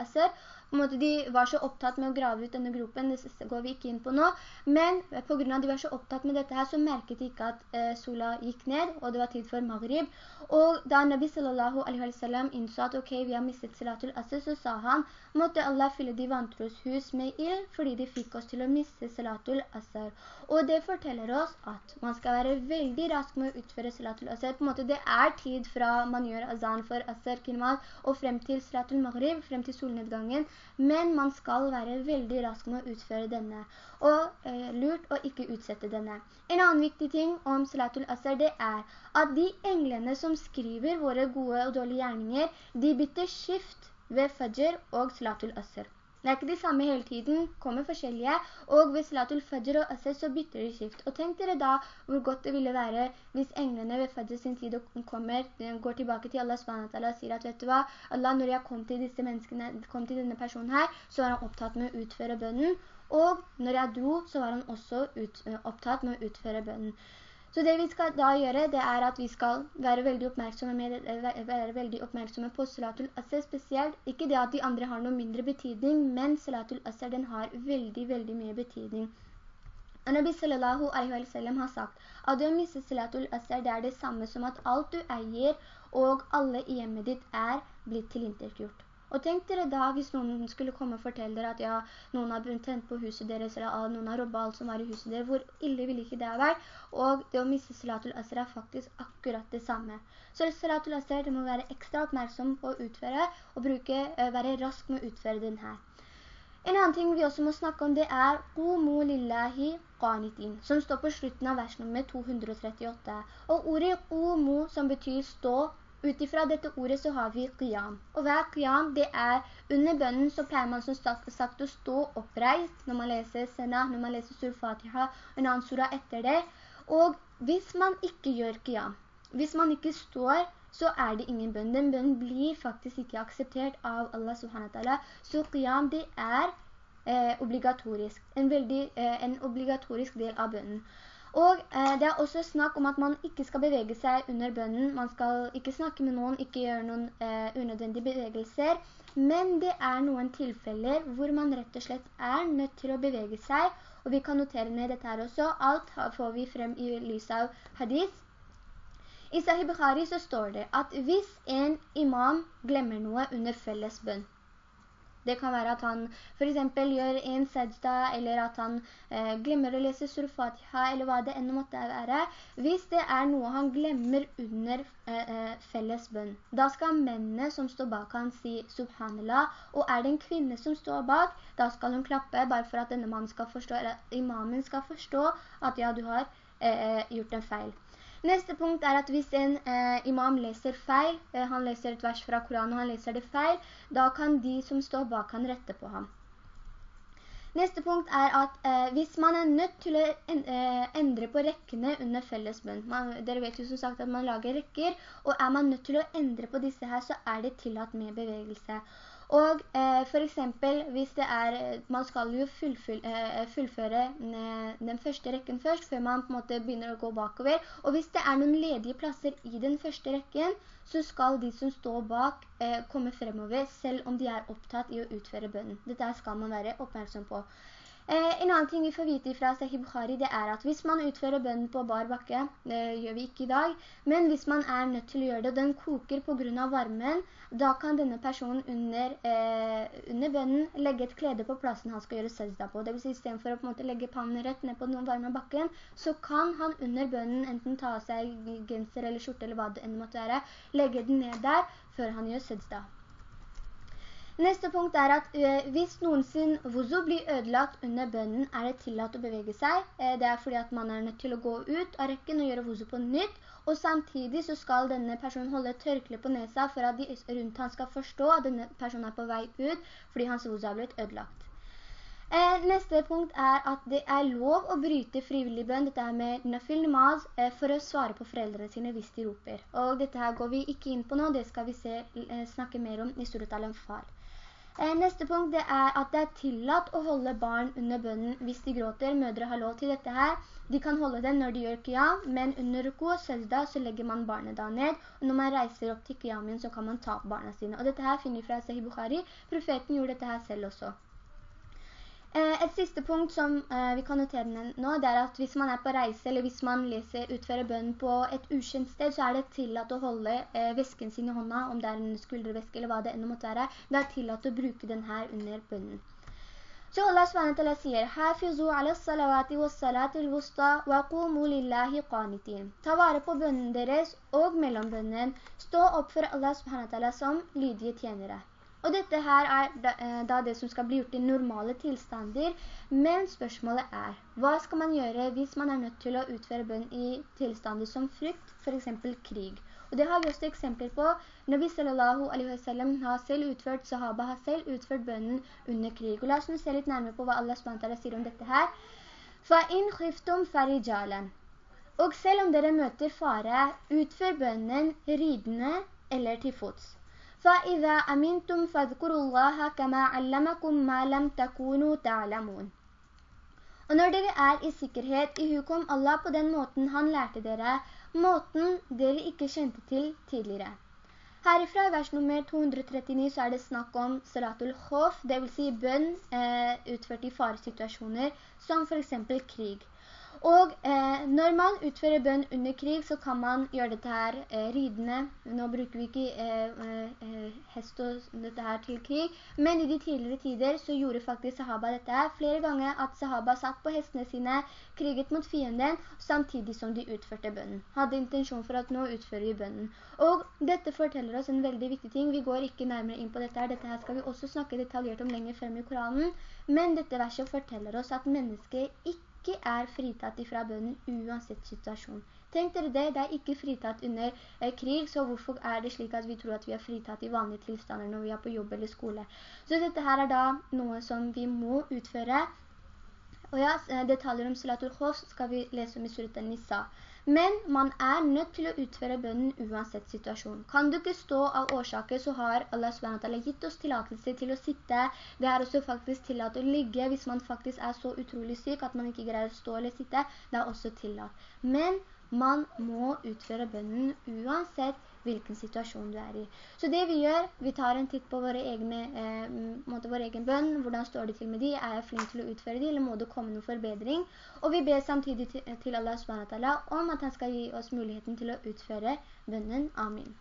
de var så opptatt med å grave ut denne gropen, det går vi ikke inn på nå, men på grunn av at de var så opptatt med dette her, så merket de ikke at eh, sola gikk ned, og det var tid for Maghrib. Og da Nabi sallallahu alaihi wa sallam innså at ok, vi har mistet salatul asr, så sa han, måtte Allah fylle de vantros hus med ild, fordi de fikk oss til å miste salatul asr. Og det forteller oss at man skal være veldig rask med å utføre salatul asr. På en måte det er tid fra man gjør azan for asr, kilmal, og frem til salatul maghrib, frem til solnedgangen, men man skal være veldig rask med å utføre denne, og eh, lurt å ikke utsette denne. En annen viktig ting om Salatul Asr, det er at de englene som skriver våre gode og dårlige gjerninger, de bytter skift ved Fajr og Salatul Asr. Det er ikke de samme hele tiden, kommer forskjellige, og ved Salatul Fajr og Asr så bytter de skift. Og tenk dere da hvor godt det ville være hvis englene ved Fajr sin tid kommer, går tilbake til Allah SWT og sier at vet du hva, Allah når jeg kom til disse menneskene, kom til denne personen her, så var han opptatt med å utføre bønnen, og når jeg dro så var han også ut, opptatt med å utføre bønnen. Så det vi skal da gjøre, det er at vi skal være veldig oppmerksomme, med, være veldig oppmerksomme på Salatul Asr spesielt. Ikke det at de andre har noe mindre betydning, men Salatul Asr den har veldig, veldig mye betydning. Nabi sallallahu alaihi wa sallam har sagt at du misser Salatul Asr, det er det samme som at alt du eier og alle i hjemmet ditt er blitt tilintergjort. Og tenk dere da hvis noen skulle komme og fortelle dere at ja, noen har tent på huset deres, eller ah, noen har robbet alt som var i huset deres, hvor ille ville ikke det være? Og det å miste Salatul Asr er faktisk akkurat det samme. Så Salatul Asr må være ekstra oppmerksom på å utføre, og bruke, eh, være rask med å utføre den her. En annen ting vi også må snakke om det er «Qumu lillahi qanitin», som står på slutten av vers nummer 238. Og ordet «qumu» som betyr stå, Utifra dette ordet så har vi qiyam. Og hva er qiyam? Det er under bønnen så pleier man som sagt å stå oppreist når man leser Sena, når man leser Surfatiha, en annen surah etter det. Og hvis man ikke gjør qiyam, hvis man ikke står, så er det ingen bønn. Den bønnen blir faktisk ikke akseptert av Allah subhanahu. Så qiyam det er eh, obligatorisk, en, veldig, eh, en obligatorisk del av bønnen. Og eh, det er også snakk om at man ikke skal bevege seg under bønnen, man skal ikke snakke med noen, ikke gjøre noen eh, unødvendige bevegelser, men det er noen tilfeller hvor man rett og slett er nødt til å bevege seg, og vi kan notere ned dette her også. Alt får vi frem i lys av hadith. I Sahih Bukhari så står det at hvis en imam glemmer noe under felles bønn, det kan være at han for eksempel gjør en sajda, eller at han eh, glemmer å lese surfatiha, eller hva det enda måtte være. Hvis det er noe han glemmer under eh, eh, felles bønn, da skal mennene som står bak han si subhanallah, og er det en kvinne som står bak, da skal hun klappe, bare for at denne mannen skal forstå, eller imamen skal forstå at ja, du har eh, eh gjort en feil. Neste punkt er at hvis en eh, imam leser feil, eh, han leser et vers fra Koranen og han leser det feil, da kan de som står bak han rette på ham. Neste punkt er at eh, hvis man er nødt til å en, eh, endre på rekkene under felles bønn, man, dere vet jo som sagt at man lager rekker, og er man nødt til å endre på disse her, så er det tillatt med bevegelse. Og eh, for eksempel, hvis det er, man skal jo eh, fullføre eh, den første rekken først, før man på en måte begynner å gå bakover. Og hvis det er noen ledige plasser i den første rekken, så skal de som står bak eh, komme fremover, selv om de er opptatt i å utføre bønnen. Dette skal man være oppmerksom på. Eh, en annen ting vi får vite fra Sahih Bukhari, det er at hvis man utfører bønnen på bar bakke, det gjør vi ikke i dag, men hvis man er nødt til å gjøre det, den koker på grunn av varmen, da kan denne personen under, eh, under bønnen legge et klede på plassen han skal gjøre sajda på. Det vil si, i stedet for å måte legge pannen rett ned på den varme bakken, så kan han under bønnen enten ta seg genser eller skjorte eller hva det enn måtte være, legge den ned der før han gjør sajda. Neste punkt er at eh, hvis noensin vuzu blir ødelagt under bønnen, er det tillatt å bevege seg. Eh, det er fordi at man er nødt til å gå ut av rekken og gjøre vuzu på nytt, og samtidig så skal denne personen holde tørkle på nesa for at de rundt han skal forstå at denne personen er på vei ut, fordi hans vuzu har blitt ødelagt. Eh, neste punkt er at det er lov å bryte frivillig bønn, dette er med nafil namaz, for å svare på foreldrene sine hvis de roper. Og dette her går vi ikke inn på nå, det skal vi se, snakke mer om i Surat al-Anfal. Eh, neste punkt det er at det er tillatt å holde barn under bønnen hvis de gråter. Mødre har lov til dette her. De kan holde det når de gjør qiyam, men under ruku og sølda så legger man barnet da ned. Og når man reiser opp til qiyamen så kan man ta barna sine. Og dette her finner vi fra Sahih Bukhari. Profeten gjorde dette her selv også. Eh, et siste punkt som eh, vi kan notere nå, det er at hvis man er på reise, eller hvis man leser, utfører bønnen på et ukjent sted, så er det tillatt å holde eh, vesken sin i hånda, om det er en skuldreveske eller hva det enda måtte være. Det er tillatt å bruke den her under bønnen. Så Allah SWT sier, «Hafizu ala salawati wa salati al-wusta wa qumu lillahi qanitin». Ta vare på bønnen deres og mellombønnen. Stå opp for Allah SWT som lydige tjenere. Og dette her er eh, da, det som skal bli gjort i normale tilstander, men spørsmålet er, hva skal man gjøre hvis man er nødt til å utføre bønn i tilstander som frykt, for eksempel krig? Og det har vi også eksempler på. Nabi sallallahu alaihi wa sallam har selv utført, sahaba har selv utført bønnen under krig. Og la oss nå se litt nærmere på hva Allah SWT sier om dette her. «Fa'in khiftum farijalan». Og selv om dere møter fare, utfør bønnen ridende eller til fots. فَإِذَا أَمِنْتُمْ فَاذْكُرُوا اللَّهَ كَمَا عَلَّمَكُمْ مَا لَمْ تَكُونُوا تَعْلَمُونَ Og når dere er i sikkerhet, i hukom Allah på den måten han lærte dere, måten dere ikke kjente til tidligere. Herifra i vers nummer 239 så er det snakk om salatul khof, det vil si bønn eh, utført i faresituasjoner, som for eksempel krig. Og eh, når man utfører bønn under krig, så kan man gjøre dette her eh, ridende. Nå bruker vi ikke eh, eh, hest og dette her til krig, men i de tidligere tider så gjorde faktisk sahaba dette her flere ganger at sahaba satt på hestene sine, kriget mot fienden, samtidig som de utførte bønnen. Hadde intensjon for at nå utfører vi bønnen. Og dette forteller oss en veldig viktig ting. Vi går ikke nærmere inn på dette her. Dette her skal vi også snakke detaljert om lenger frem i Koranen. Men dette verset forteller oss at mennesket ikke ikke er fritatt fra bønnen uansett situasjon. Tenk dere det, det er ikke fritatt under eh, krig, så hvorfor er det slik at vi tror at vi er fritatt i vanlige tilstander når vi er på jobb eller skole? Så dette her er da noe som vi må utføre. Og ja, eh, detaljer om Salatul Khos skal vi lese om i Surat al-Nisa. Men man er nødt til å utføre bønnen uansett situasjon. Kan du ikke stå av årsaker, så har Allah SWT gitt oss tillatelse til å sitte. Det er også faktisk tillatt å ligge hvis man faktisk er så utrolig syk at man ikke greier å stå eller sitte. Det er også tillatt. Men man må utføre bønnen uansett hvilken situasjon du er i. Så det vi gjør, vi tar en titt på våre egne, eh, vår egen bønn, hvordan står det til med de, er jeg flink til å utføre de, eller må det komme noen forbedring? Og vi ber samtidig eh, til, Allah SWT om at han skal gi oss muligheten til å utføre bønnen. Amen.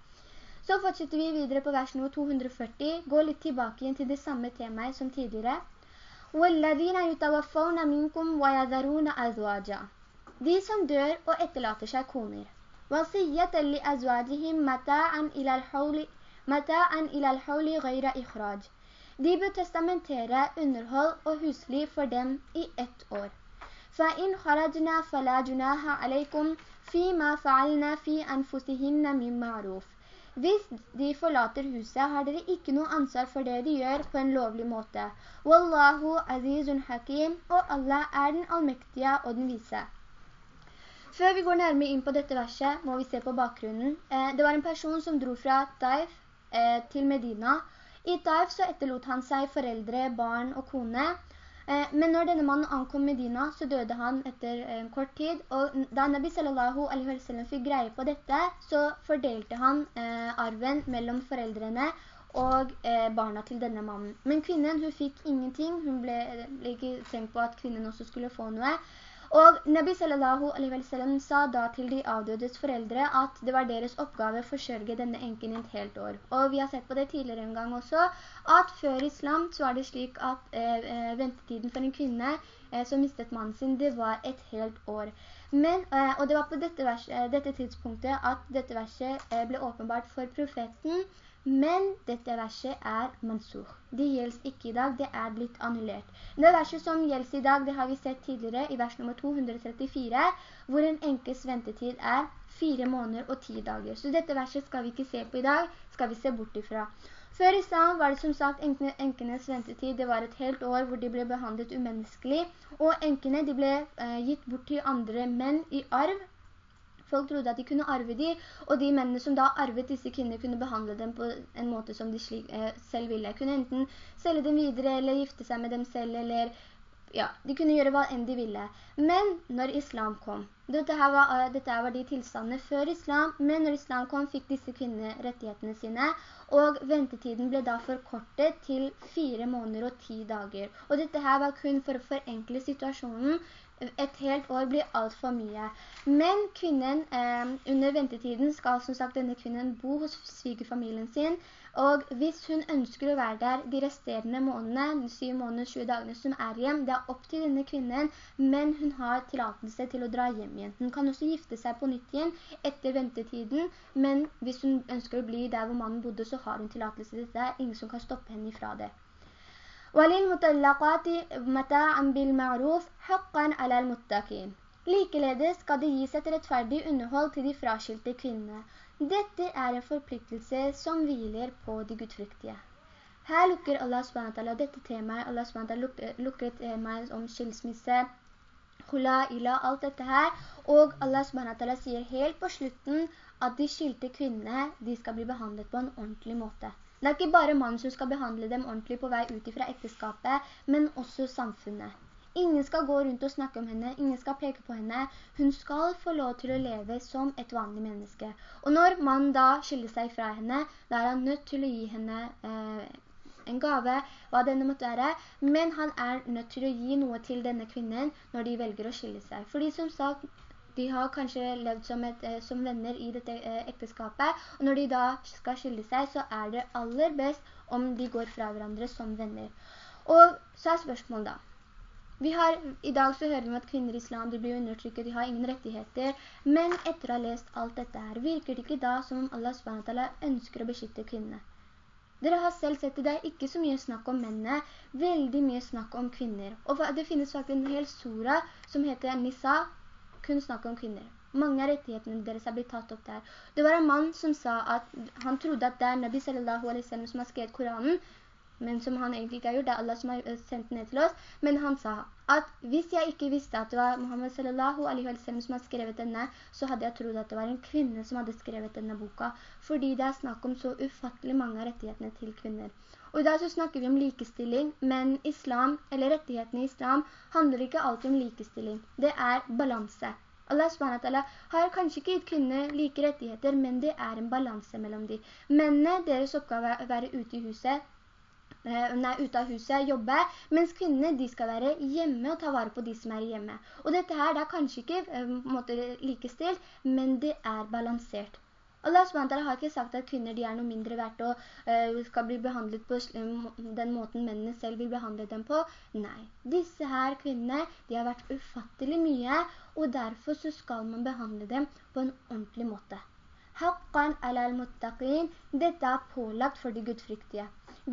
Så fortsetter vi videre på vers nummer 240, gå litt tilbake igjen til det samme temaet som tidligere. De som dør og etterlater seg koner. وصية لأزواجهم متاعا إلى الحول متاعا إلى الحول غير إخراج De bør testamentere underhold og husliv for dem i ett år. فَإِنْ خَرَجْنَا فَلَا جُنَاهَ عَلَيْكُمْ فِيمَا فَعَلْنَا فِي أَنفُسِهِنَّ مِنْ مَعْرُوف Hvis de forlater huset, har dere ikke noe ansvar for det de gjør på en lovlig måte. Wallahu azizun hakim, og Allah er den allmektige og den vise. Før vi går nærmere inn på dette verset, må vi se på bakgrunnen. Eh, det var en person som dro fra Taif eh, til Medina. I Taif så etterlot han seg foreldre, barn og kone. Eh, men når denne mannen ankom Medina, så døde han etter kort tid. Og da Nabi sallallahu alaihi wa sallam fikk greie på dette, så fordelte han arven mellom foreldrene og eh, barna til denne mannen. Men kvinnen, hun fikk ingenting. Hun ble, ble ikke tenkt på at kvinnen også skulle få noe. Og Nabi sallallahu alaihi wa sallam sa da til de avdødes foreldre at det var deres oppgave å forsørge denne enken i et helt år. Og vi har sett på det tidligere en gang også, at før islam så var det slik at eh, eh ventetiden for en kvinne eh, som mistet mannen sin, det var et helt år. Men, eh, og det var på dette, vers, eh, dette tidspunktet at dette verset eh, ble åpenbart for profeten, men dette verset er mansur. Det gjelder ikke i dag, det er blitt annullert. Det verset som gjelder i dag, det har vi sett tidligere i vers nummer 234, hvor en enkes ventetid er fire måneder og ti dager. Så dette verset skal vi ikke se på i dag, skal vi se bort ifra. Før islam var det som sagt enkenes ventetid, det var et helt år hvor de ble behandlet umenneskelig, og enkene de ble eh, gitt bort til andre menn i arv, Folk trodde at de kunne arve de, og de mennene som da arvet disse kvinner kunne behandle dem på en måte som de slik, eh, selv ville. Kunne enten selge dem videre, eller gifte seg med dem selv, eller ja, de kunne gjøre hva enn de ville. Men når islam kom, dette, var, uh, dette var de tilstandene før islam, men når islam kom fikk disse kvinnene rettighetene sine, og ventetiden ble da forkortet til fire måneder og ti dager. Og dette her var kun for å forenkle situasjonen, et helt år blir alt for mye. Men kvinnen, eh, under ventetiden skal som sagt denne kvinnen bo hos svigerfamilien sin, og hvis hun ønsker å være der de resterende månedene, 7 måneder, 20 dagene som er hjem, det er opp til denne kvinnen, men hun har tilatelse til å dra hjem igjen. Hun kan også gifte seg på nytt igjen etter ventetiden, men hvis hun ønsker å bli der hvor mannen bodde, så har hun tilatelse til det. Ingen som kan stoppe henne ifra det. وَلِلْمُطَلَّقَاتِ مَتَاعًا بِالْمَعْرُوفِ حَقًّا عَلَى الْمُتَّقِينَ Likeledes skal det gis et rettferdig underhold til de fraskilte kvinnene. Dette er en forpliktelse som hviler på de gudfryktige. Her lukker Allah SWT dette temaet. Allah SWT lukker temaet om skilsmisse, hula, ila, alt dette her. Og Allah SWT sier helt på slutten at de skilte kvinnene, de skal bli behandlet på en ordentlig måte. Det er ikke bare mannen som skal behandle dem ordentlig på vei ut fra ekteskapet, men også samfunnet. Ingen skal gå rundt og snakke om henne, ingen skal peke på henne. Hun skal få lov til å leve som et vanlig menneske. Og når mannen da skiller seg fra henne, da er han nødt til å gi henne eh, en gave, hva denne måtte være, men han er nødt til å gi noe til denne kvinnen når de velger å skille seg. Fordi som sagt, de har kanskje levd som, et, eh, som venner i dette eh, ekteskapet, og når de da skal skille seg, så er det aller best om de går fra hverandre som venner. Og så er spørsmålet da, har, I dag så hører vi at kvinner i islam de blir undertrykket, de har ingen rettigheter, men etter å ha lest alt dette her, virker det ikke da som om Allah SWT ønsker å beskytte kvinnene. Dere har selv sett det, det er ikke så mye snakk om mennene, veldig mye snakk om kvinner. Og det finnes faktisk en hel sura som heter Nisa, kun snakke om kvinner. Mange av rettighetene deres har blitt tatt opp der. Det var en mann som sa at han trodde at det er Nabi sallallahu alaihi wasallam som har skrevet Koranen, men som han egentlig ikke har gjort, det er Allah som har eh, sendt den ned til oss. Men han sa at hvis jeg ikke visste at det var Muhammad sallallahu alaihi wasallam som hadde skrevet denne, så hadde jeg trodd at det var en kvinne som hadde skrevet denne boka, fordi det er snakk om så ufattelig mange av rettighetene til kvinner. Og i dag så snakker vi om likestilling, men islam, eller rettighetene i islam, handler ikke alltid om likestilling. Det er balanse. Allah SWT har kanskje ikke gitt kvinner like rettigheter, men det er en balanse mellom dem. Mennene, deres oppgave er å være ute i huset, eh, nei, ute av huset, jobbe, mens kvinnene, de skal være hjemme og ta vare på de som er hjemme. Og dette her, det er kanskje ikke eh, måte, likestilt, men det er balansert. Allah SWT har ikke sagt at kvinner er noe mindre verdt og uh, skal bli behandlet på den måten mennene selv vil behandle dem på. Nei, disse her kvinnene, de har vært ufattelig mye, og derfor så skal man behandle dem på en ordentlig måte. Haqqan ala al-muttaqin, dette er pålagt for de gudfryktige.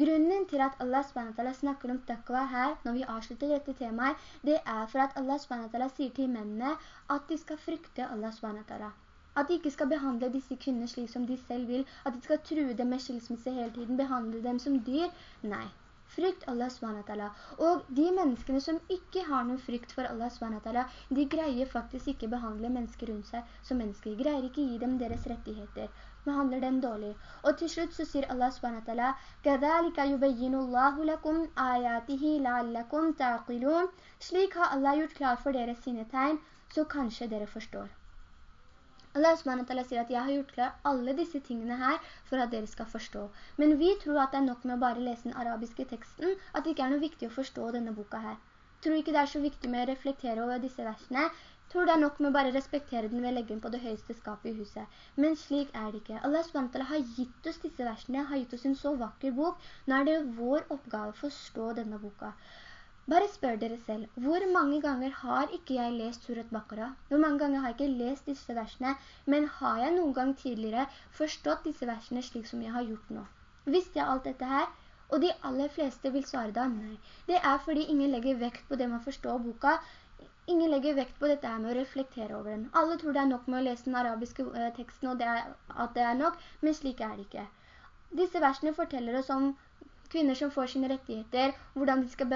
Grunnen til at Allah SWT snakker om taqwa her, når vi avslutter dette temaet, det er for at Allah SWT sier til mennene at de skal frykte Allah SWT. At de ikke skal behandle disse kvinner slik som de selv vil. At de skal true dem med skilsmisse hele tiden, behandle dem som dyr. Nei. Frykt Allah SWT. Og de menneskene som ikke har noen frykt for Allah SWT, de greier faktisk ikke behandle mennesker rundt seg som mennesker. Greier ikke gi dem deres rettigheter. Behandler dem dårlig. Og til slutt så sier Allah SWT, «Kadhalika yubayyinullahu lakum ayatihi la'allakum ta'qilun». Slik har Allah gjort klar for dere sine tegn, så kanskje dere forstår. Allah SWT sier at jeg har gjort klar alle disse tingene her for at dere skal forstå. Men vi tror at det er nok med å bare lese den arabiske teksten, at det ikke er noe viktig å forstå denne boka her. Tror ikke det er så viktig med å reflektere over disse versene, tror det er nok med å bare respektere den ved å legge den på det høyeste skapet i huset. Men slik er det ikke. Allah SWT har gitt oss disse versene, har gitt oss en så vakker bok. Nå er det vår oppgave å forstå denne boka. Bare spør dere selv, hvor mange ganger har ikke jeg lest Surat Bakara? Hvor mange ganger har jeg ikke lest disse versene? Men har jeg noen gang tidligere forstått disse versene slik som jeg har gjort nå? Visste jeg alt dette her? Og de aller fleste vil svare da nei. Det er fordi ingen legger vekt på det man forstår boka. Ingen legger vekt på dette med å reflektere over den. Alle tror det er nok med å lese den arabiske uh, teksten, og det er, at det er nok, men slik er det ikke. Disse versene forteller oss om kvinner som får sine rettigheter, hvordan de skal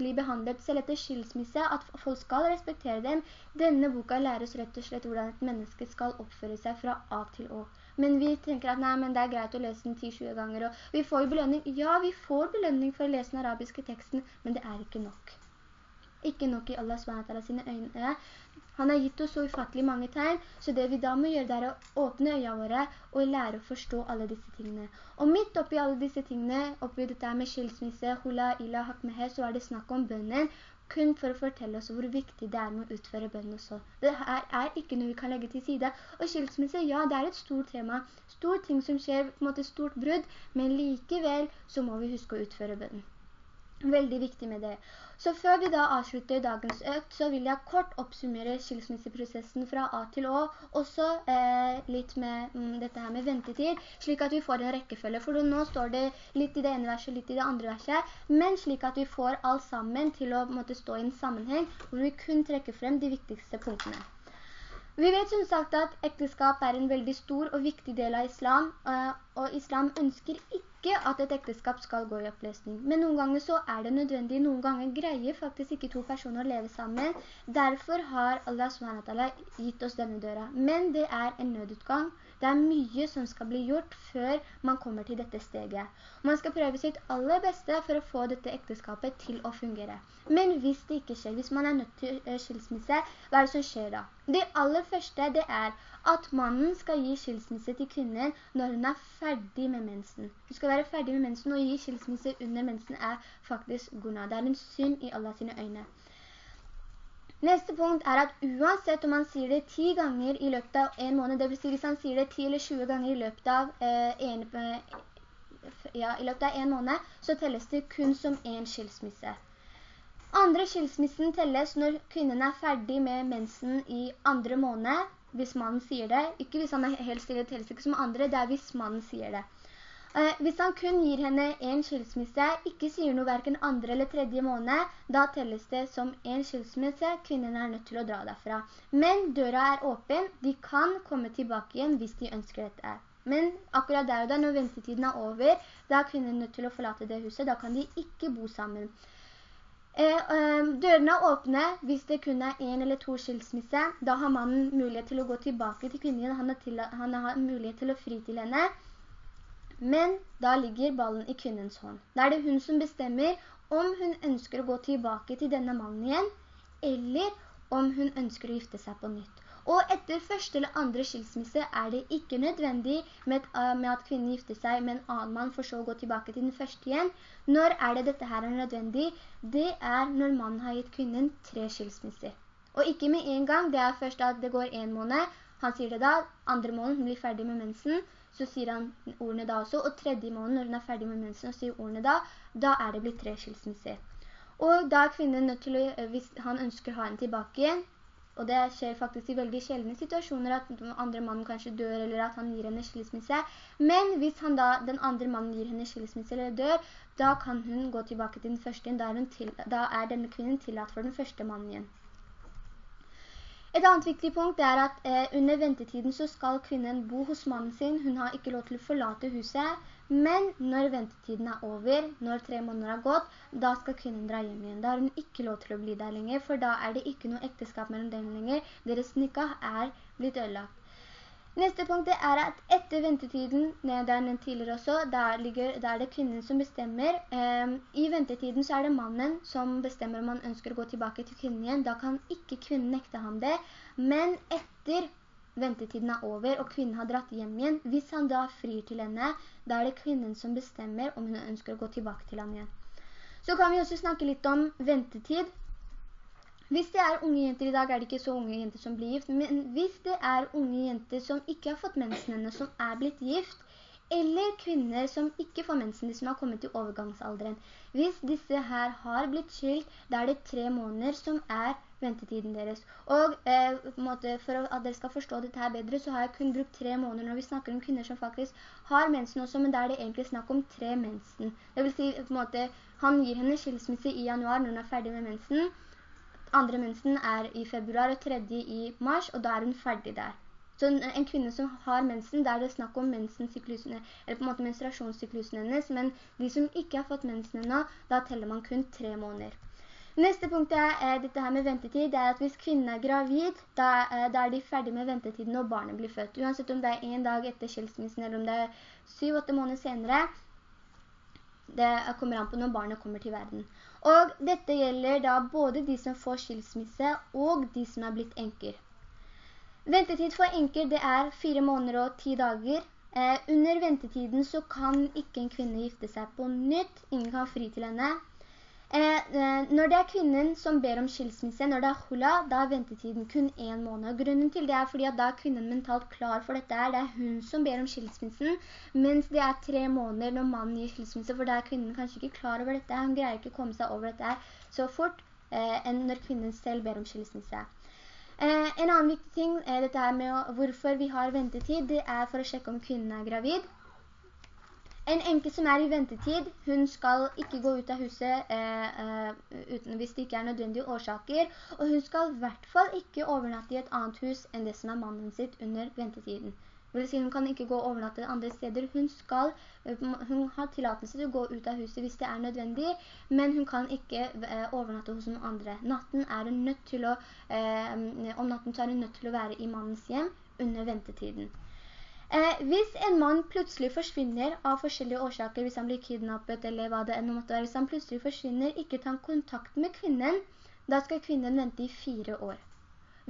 bli behandlet selv etter skilsmisse, at folk skal respektere dem. Denne boka læres rett og slett hvordan et menneske skal oppføre seg fra A til Å. Men vi tenker at nei, men det er greit å lese den 10-20 ganger, og vi får jo belønning. Ja, vi får belønning for å lese den arabiske teksten, men det er ikke nok. Ikke nok i Allah SWT sine øyne. Han har gitt oss så ufattelig mange tegn, så det vi da må gjøre er å åpne øynene våre og lære å forstå alle disse tingene. Og midt oppi alle disse tingene, oppi dette med skilsmisse, hula, ila, hakmehe, så er det snakk om bønnen, kun for å fortelle oss hvor viktig det er med å utføre bønnen også. Det her er ikke noe vi kan legge til side. Og skilsmisse, ja, det er et stort tema. Stort ting som skjer, på en måte stort brudd, men likevel så må vi huske å utføre bønnen. Veldig viktig med det. Så før vi da avslutter dagens økt, så vil jeg kort oppsummere skilsmisseprosessen fra A til Å, også eh, litt med mm, dette her med ventetid, slik at vi får en rekkefølge. For nå står det litt i det ene verset, litt i det andre verset, men slik at vi får alt sammen til å måtte stå i en sammenheng, hvor vi kun trekker frem de viktigste punktene. Vi vet som sagt at ekteskap er en veldig stor og viktig del av islam, eh, og islam ønsker ikke at et ekteskap skal gå i oppløsning. Men noen ganger så er det nødvendig. Noen ganger greier faktisk ikke to personer å leve sammen. Derfor har Allah SWT gitt oss denne døra. Men det er en nødutgang. Det er mye som skal bli gjort før man kommer til dette steget. Man skal prøve sitt aller beste for å få dette ekteskapet til å fungere. Men hvis det ikke skjer, hvis man er nødt til eh, skilsmisse, hva er det som skjer da? Det aller første det er at mannen skal gi skilsmisse til kvinnen når hun er ferdig med mensen. Hun skal være ferdig med mensen, og gi skilsmisse under mensen er faktisk guna. Det er en synd i alle sine øyne. Neste punkt er at uansett om han sier det ti ganger i løpet av en måned, det vil si hvis han sier det ti eller 20 ganger i løpet av, eh, en, ja, i løpet av en måned, så telles det kun som en skilsmisse. Andre skilsmissen telles når kvinnen er ferdig med mensen i andre måned, hvis mannen sier det. Ikke hvis han er helt stille, telles ikke som andre, det er hvis mannen sier det. Eh, hvis han kun gir henne en skilsmisse, ikke sier noe hverken andre eller tredje måned, da telles det som en skilsmisse, kvinnen er nødt til å dra derfra. Men døra er åpen, de kan komme tilbake igjen hvis de ønsker dette. Men akkurat der og da, når ventetiden er over, da er kvinnen nødt til å forlate det huset, da kan de ikke bo sammen. Eh, eh, dørene er åpne hvis det kun er en eller to skilsmisse. Da har mannen mulighet til å gå tilbake til kvinnen. Han har, til, han har mulighet til å fri til henne. Men da ligger ballen i kvinnens hånd. Da er det hun som bestemmer om hun ønsker å gå tilbake til denne mannen igjen, eller om hun ønsker å gifte seg på nytt. Og etter første eller andre skilsmisse er det ikke nødvendig med, med at kvinnen gifter seg med en annen mann for så å gå tilbake til den første igjen. Når er det dette her er nødvendig? Det er når mannen har gitt kvinnen tre skilsmisser. Og ikke med en gang, det er først at det går en måned, han sier det da, andre måneden blir ferdig med mensen, så sier han ordene da også, og tredje måneden når hun er ferdig med mensen og sier ordene da, da er det blitt tre skilsmisser. Og da er kvinnen nødt til å, hvis han ønsker å ha henne tilbake igjen, og det skjer faktisk i veldig sjeldne situasjoner at andre mannen kanskje dør eller at han gir henne skilsmisse. Men hvis da, den andre mannen gir henne skilsmisse eller dør, da kan hun gå tilbake til den første. Da er, til, da er denne kvinnen tillatt for den første mannen igjen. Et annet viktig punkt er at eh, under ventetiden så skal kvinnen bo hos mannen sin. Hun har ikke lov til å forlate huset. Men når ventetiden er over, når tre måneder har gått, da skal kvinnen dra hjem igjen. Da har hun ikke lov til å bli der lenger, for da er det ikke noe ekteskap mellom dem lenger. Deres nikah er blitt ødelagt. Neste punkt er at etter ventetiden, det er tidligere også, der, ligger, der er det kvinnen som bestemmer. Um, I ventetiden så er det mannen som bestemmer om han ønsker å gå tilbake til kvinnen igjen. Da kan ikke kvinnen nekte ham det. Men etter ventetiden er over, og kvinnen har dratt hjem igjen. Hvis han da frir til henne, da er det kvinnen som bestemmer om hun ønsker å gå tilbake til ham igjen. Så kan vi også snakke litt om ventetid. Hvis det er unge jenter i dag, er det ikke så unge jenter som blir gift, men hvis det er unge jenter som ikke har fått mensen henne, som er blitt gift, eller kvinner som ikke får mensen, de som har kommet til overgangsalderen. Hvis disse her har blitt skilt, da er det tre måneder som er ventetiden deres. Og eh, for at dere skal forstå dette her bedre, så har jeg kun brukt tre måneder når vi snakker om kvinner som faktisk har mensen også, men da er det egentlig snakk om tre mensen. Det vil si, på en måte, han gir henne skilsmisse i januar når hun er ferdig med mensen. Andre mensen er i februar og tredje i mars, og da er hun ferdig der. Så en, en, kvinne som har mensen, der er det snakk om menstruasjonssyklusen hennes, men de som ikke har fått mensen ennå, da teller man kun tre måneder. Neste punkt er, er dette her med ventetid, det er at hvis kvinnen er gravid, da, eh, da er de ferdig med ventetiden når barnet blir født. Uansett om det er en dag etter skilsmissen, eller om det er syv-åtte måneder senere, det kommer an på når barnet kommer til verden. Og dette gjelder da både de som får skilsmisse og de som er blitt enker. Ventetid for enker det er fire måneder og ti dager. Eh, under ventetiden så kan ikke en kvinne gifte seg på nytt. Ingen kan fri til henne. Eh, eh, når det er kvinnen som ber om skilsmisse, når det er hula, da er ventetiden kun en måned. Grunnen til det er fordi at da er kvinnen mentalt klar for dette her. Det er hun som ber om skilsmissen, mens det er tre måneder når mannen gir skilsmisse, for da er kvinnen kanskje ikke klar over dette. Hun greier ikke å komme seg over dette så fort eh, enn når kvinnen selv ber om skilsmisse. En annen viktig ting er dette her med hvorfor vi har ventetid, det er for å sjekke om kvinnen er gravid. En enke som er i ventetid, hun skal ikke gå ut av huset eh, eh, uten, hvis det ikke er nødvendige årsaker, og hun skal i hvert fall ikke overnatte i et annet hus enn det som er mannen sitt under ventetiden. Det vil si hun kan ikke gå og overnatte andre steder. Hun, skal, eh, hun har tillatelse til å gå ut av huset hvis det er nødvendig, men hun kan ikke eh, overnatte hos noen andre. Natten er hun nødt til å, eh, om natten så er hun nødt til å være i mannens hjem under ventetiden. Eh, hvis en mann plutselig forsvinner av forskjellige årsaker, hvis han blir kidnappet eller hva det enn måtte være, hvis han plutselig forsvinner, ikke tar kontakt med kvinnen, da skal kvinnen vente i fire år.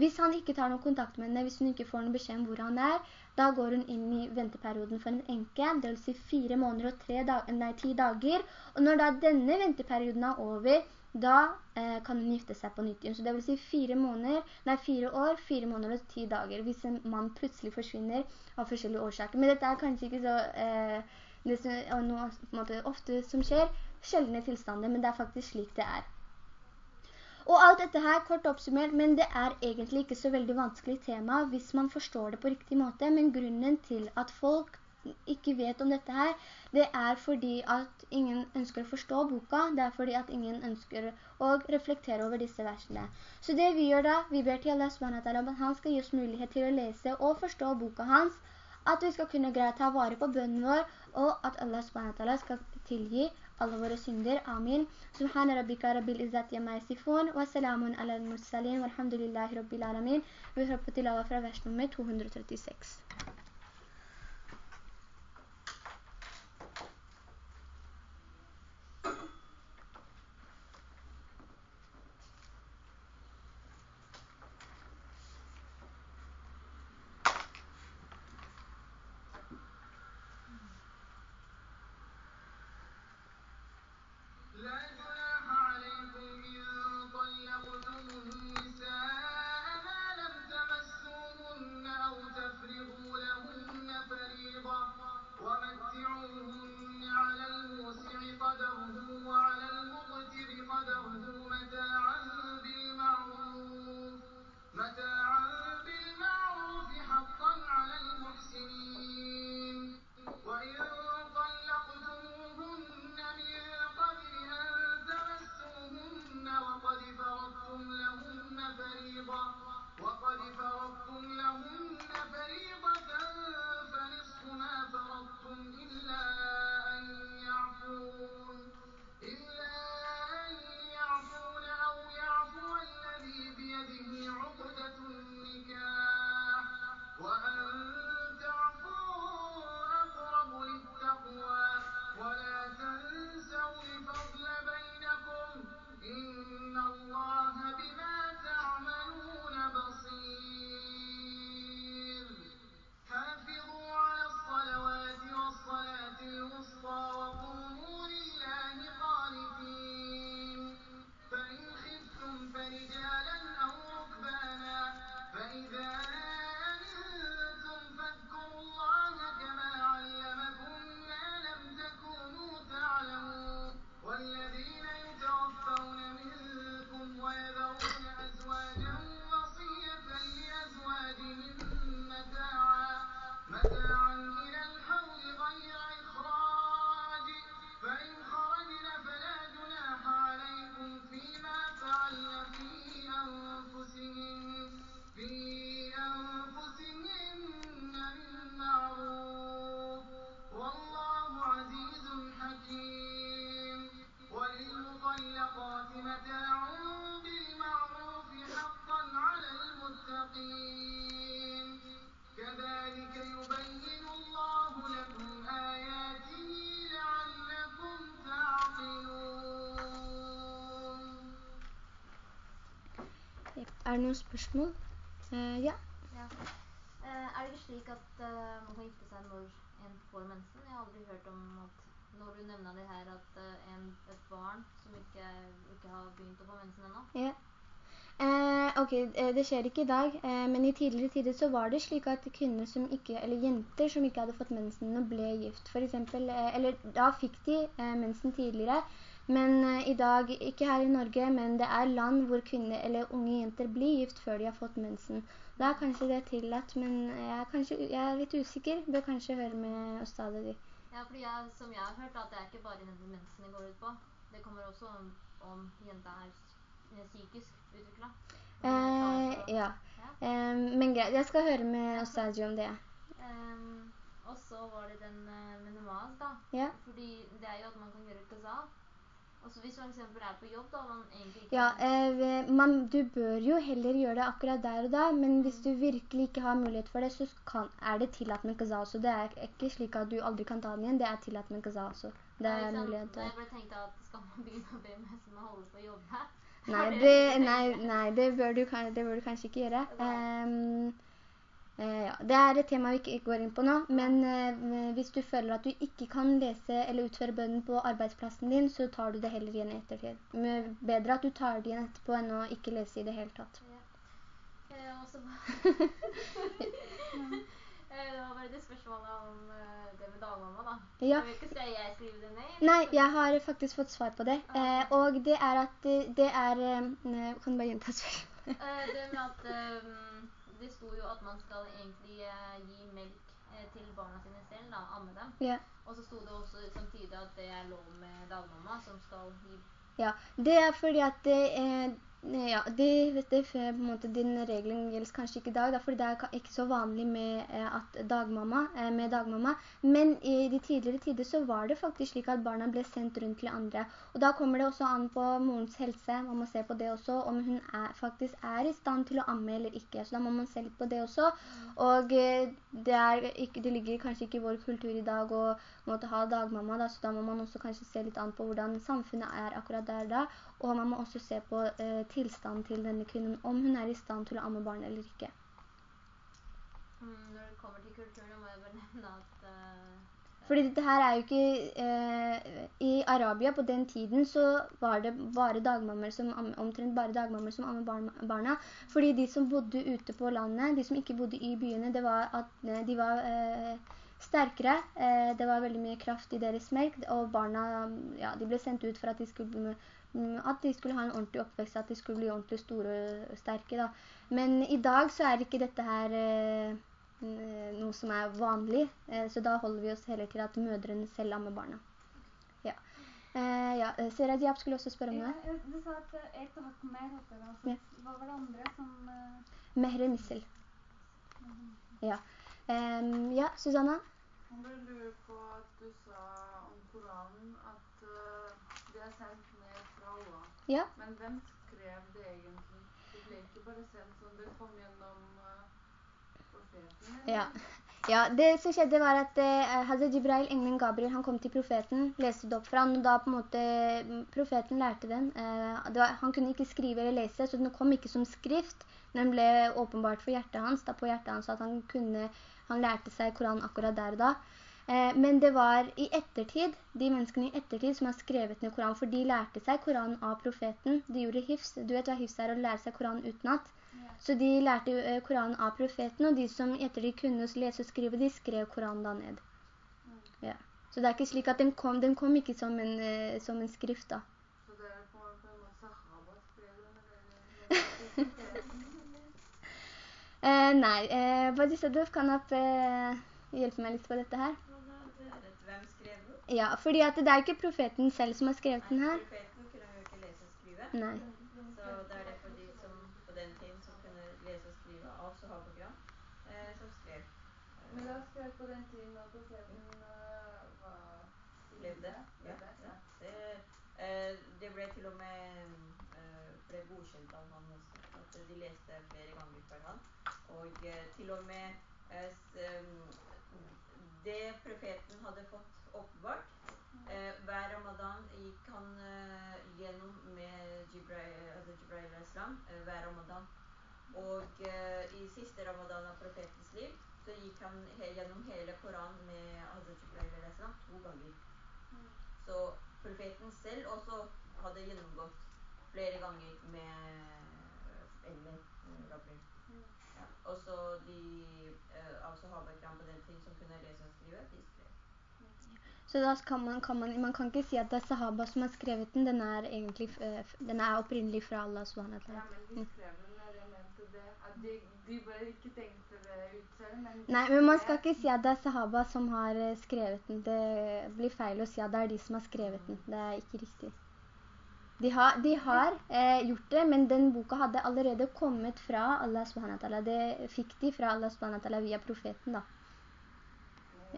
Hvis han ikke tar noen kontakt med henne, hvis hun ikke får noen beskjed om hvor han er, da går hun inn i venteperioden for en enke, det vil si fire måneder og dag nei, ti dager. Og når da denne venteperioden er over, da eh, kan hun gifte seg på nytt igjen. Så det vil si fire måneder, nei, fire år, fire måneder og ti dager, hvis en mann plutselig forsvinner av forskjellige årsaker. Men dette er kanskje ikke så... Eh, noe måte, ofte som skjer, sjeldne tilstander, men det er faktisk slik det er. Og alt dette her, kort oppsummert, men det er egentlig ikke så veldig vanskelig tema hvis man forstår det på riktig måte, men grunnen til at folk ikke vet om dette her, det er fordi at ingen ønsker å forstå boka, det er fordi at ingen ønsker å reflektere over disse versene. Så det vi gjør da, vi ber til Allah SWT om at han skal gi oss mulighet til å lese og forstå boka hans, at vi skal kunne greie å ta vare på bønnen vår, og at Allah SWT skal tilgi alle våre synder. Amin. Subhana rabbika rabbil izzat amma yasifun, wa salamun ala al-mursalin, walhamdulillahi rabbil alamin. Vi hører på tilava fra vers nummer 236. er det noen spørsmål? Uh, ja. ja. Uh, er det ikke slik at uh, man kan gifte seg når en får mensen? Jeg har aldri hørt om at når du nevner det her at en, et barn som ikke, ikke, har begynt å få mensen ennå. Ja. Eh, ok, det skjer ikke i dag, eh, men i tidligere tider så var det slik at kvinner som ikke, eller jenter som ikke hadde fått mensen ble gift. For eksempel, eller da fikk de mensen tidligere, men uh, i dag, ikke her i Norge, men det er land hvor kvinner eller unge jenter blir gift før de har fått mensen. Da er kanskje det tillatt, men jeg er, kanskje, jeg er litt usikker. Bør kanskje høre med Ostade di. Ja, fordi jeg, som jeg har hørt, at det er ikke bare den mensen det går ut på. Det kommer også om, om jenta er psykisk utviklet. Eh, ja. ja. Um, men greit, jeg skal høre med Ostade om det. Um, og så var det den uh, med namaz da. Ja. Fordi det er jo at man kan gjøre kaza Altså hvis man eksempel er på jobb da, man egentlig ikke... Ja, eh, man, du bør jo heller gjøre det akkurat der og da, men hvis du virkelig ikke har mulighet for det, så kan, er det tillatt med kaza også. Det er ikke slik at du aldri kan ta den igjen, det er tillatt med kaza også. Det er ja, mulighet til... Jeg bare tenkte at skal man begynne å be med som holder på å jobbe? Nei, det, nei, nei det, bør du, det, bør du, kanskje ikke gjøre. Um, det er et tema vi ikke går inn på nå, men eh, hvis du føler at du ikke kan lese eller utføre bønnen på arbeidsplassen din, så tar du det heller igjen ettertid. Men bedre at du tar det igjen etterpå enn å ikke lese i det hele tatt. Ja. Eh, eh, det var bare det spørsmålet om det med dagmamma da. Ja. Ikke si jeg skriver det ned. Nei, jeg har faktisk fått svar på det. Ah. Eh, og det er at det, er... Eh, kan du bare gjenta spørsmålet? det med at... Um, det sto jo at man skal egentlig eh, gi melk eh, til barna sine selv, da, amme dem. Ja. Og så sto det også samtidig at det er lov med dagmamma som skal gi... Ja, det er fordi at det, eh, ja, det, det, på en måte, din regelen gjelder kanskje ikke i dag, da, for det er ikke så vanlig med, eh, dagmamma, eh, med dagmamma. Men i de tidligere tider så var det faktisk slik at barna ble sendt rundt til andre. Og da kommer det også an på morens helse, man må se på det også, om hun er, faktisk er i stand til å amme eller ikke. Så da må man se litt på det også. Og eh, det, ikke, det, ligger kanskje ikke i vår kultur i dag å måtte ha dagmamma, da, så da må man også kanskje se litt an på hvordan samfunnet er akkurat der da. Og man må også se på eh, tilstanden til denne kvinnen, om hun er i stand til å amme barn eller ikke. Mm, når det kommer til kulturen, må jeg bare nevne at... Uh, Fordi dette her er jo ikke... Uh, I Arabia på den tiden så var det bare dagmammer som, omtrent bare dagmammer som amme barn, barna. Fordi de som bodde ute på landet, de som ikke bodde i byene, det var at de var... Uh, sterkere. Eh, det var veldig mye kraft i deres melk, og barna ja, de ble sendt ut for at de skulle at de skulle ha en ordentlig oppvekst, at de skulle bli ordentlig store og sterke da. Men i dag så er ikke dette her eh, noe som er vanlig, eh, så da holder vi oss heller til at mødrene selv ammer barna. Ja. Eh, ja, eh, Sera Diab skulle også spørre om det. Ja, du sa at et og hakk mer, altså. ja. Hva var det andre som... Mehre Missel. Ja. Um, ja, Susanna? Jeg bare lurer på at du sa om Koranen at uh, det er sendt ja. Men hvem skrev det egentlig? Det ble ikke bare sendt sånn, det kom gjennom uh, profeten? Ja. ja. det som skjedde var at uh, Hazret Jibrail, engelen Gabriel, han kom til profeten, leste det opp fra han, og da på en måte mm, profeten lærte den. Uh, var, han kunne ikke skrive eller lese, så den kom ikke som skrift. men Den ble åpenbart for hjertet hans, da på hjertet hans at han kunne, han lærte seg Koran akkurat der og da. Eh, men det var i ettertid, de menneskene i ettertid som har skrevet ned Koran, for de lærte seg Koran av profeten. De gjorde hifs. Du vet hva hifs er, å lære seg Koran utenat. Ja. Så de lærte eh, Koran av profeten, og de som etter de kunne lese og skrive, de skrev Koran da ned. Mm. Ja. Så det er ikke slik at den kom, den kom ikke som en, uh, som en skrift da. Så det er på en måte sahaba skrev den? nei, uh, Badisadov kan opp, eh, hjelpe meg litt på dette her. Ja, fordi at det er ikke profeten selv som har skrevet den her. Profeten kunne jo ikke lese og skrive. Nei. Så det er derfor de som på den tiden som kunne lese og skrive av Sahabagram, eh, som skrev. Eh, Men da skrev på den tiden at profeten uh, var... Levde, ja. ja. Det, eh, det, ble til og med eh, ble godkjent av han også. At de leste flere ganger for han. Og eh, til og med det profeten hadde fått oppbevart. Eh, hver ramadan gikk han eh, gjennom med Jibrail, al-Islam, eh, hver ramadan. Og uh, i siste ramadan av profetens liv så gikk han he gjennom hele Koranen med Hazrat Jibreel to ganger. Så profeten selv også hadde gjennomgått flere ganger med eller rabbi. Ja. Og så de av sahabakram på den ting som kunne lese og skrive, de. Så da kan man, kan man, man kan ikke si at det er sahaba som har skrevet den, den er egentlig, den er opprinnelig fra Allah subhanahu Ja, men de skrev den når jeg mente det, at de, de bare ikke tenkte det ut selv, men... Nei, men man skal ikke si at det er sahaba som har eh, skrevet den. Det blir feil å si at det er de som har skrevet den. Det er ikke riktig. De har, de har eh, gjort det, men den boka hadde allerede kommet fra Allah SWT. Det fikk de fra Allah SWT via profeten da.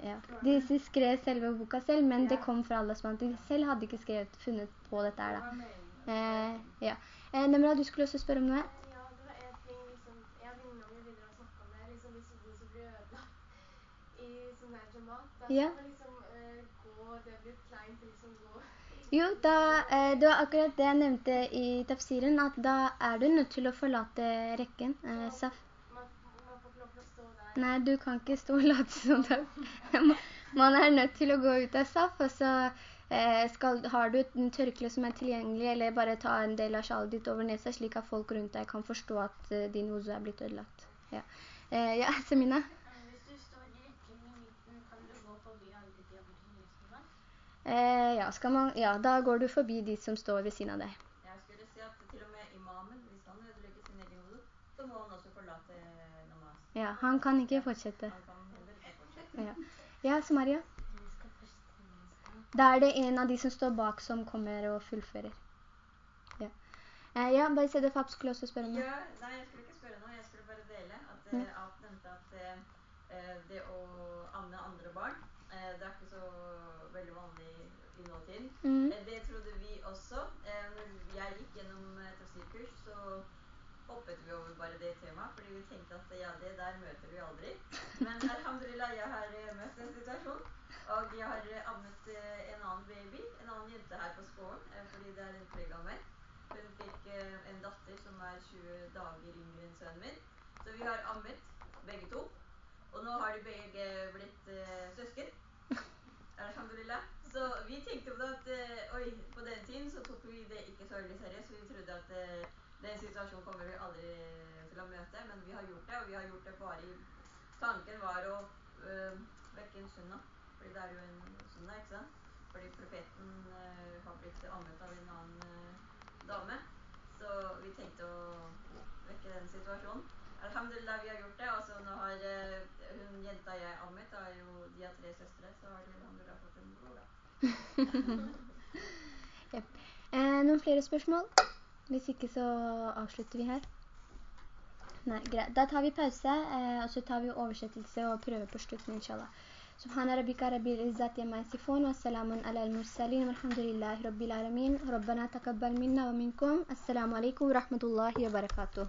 Ja. De skrev selve boka selv, men det kom fra Allah SWT. De selv hadde ikke skrevet, funnet på dette her da. Eh, ja. Eh, Nemra, du skulle også spørre om noe? Ja, det var en ting, liksom, jeg og venninna mi begynner å snakke om det, liksom hvis hodet så blir ødelagt i sånn der jamat, da Ja. skal liksom eh, gå, det blir kleint liksom gå. Jo, da, eh, det var akkurat det jeg nevnte i tafsiren, at da er du nødt til å forlate rekken, eh, saf. Man, man får ikke lov til å stå der. Nei, du kan ikke stå og late som det. Man er nødt til å gå ut av saf, og så eh, skal, har du en tørkle som er tilgjengelig, eller bare ta en del av sjalet ditt over nesa, slik at folk rundt deg kan forstå at eh, din wuzu er blitt ødelagt. Ja, eh, ja Semina? Hvis du står rekken i midten, kan du gå forbi alle de opportunistene? Eh, ja, man, ja, da går du forbi de som står ved siden av deg. Jeg skulle si at til og med imamen, hvis han ødelegger sin egen wudu, så må han også forlate namaz. Ja, han kan ikke fortsette. Ja, ja Samaria? Da er det en av de som står bak som kommer og fullfører. Ja, eh, ja bare se det, Fab skulle også spørre om. Ja, nei, jeg skulle ikke spørre noe, jeg skulle bare dele at mm. Alt nevnte at eh, det å amme andre barn, eh, det er ikke så veldig vanlig i nåtiden. Mm. Eh, det trodde vi også. Eh, når jeg gikk gjennom et tafsirkurs, så hoppet vi over bare det temaet, fordi vi tenkte at ja, det der møter vi aldri. Men alhamdulillah, jeg har eh, møtt en situasjon, og jeg har eh, ammet eh, en annen baby, en annen jente her på skolen, fordi det er en meg. Hun fikk en datter som er 20 dager yngre enn sønnen min. Så vi har ammet begge to. Og nå har de begge blitt søsken. Alhamdulillah. Så vi tenkte på det at oi, på den tiden så tok vi det ikke så veldig seriøst. Vi trodde at den situasjonen kommer vi aldri til å møte, men vi har gjort det, og vi har gjort det bare i Tanken var å øh, vekke en sunna, fordi det er jo en sunna, ikke sant? Fordi profeten øh, har blitt ammet av en annen øh, dame, så vi tenkte å vekke den situasjonen. Alhamdulillah, vi har gjort det, altså nå har øh, hun jenta jeg ammet, da er jo, de har tre søstre, så har de alhamdulillah fått en bror da. yep. Eh, noen flere spørsmål? Hvis ikke så avslutter vi her. Nei, greit. Da tar vi pause, eh, og så tar vi oversettelse og prøver på slutten, inshallah. سبحان ربك رب العزة عما يصفون وسلام على المرسلين والحمد لله رب العالمين ربنا تقبل منا ومنكم السلام عليكم ورحمة الله وبركاته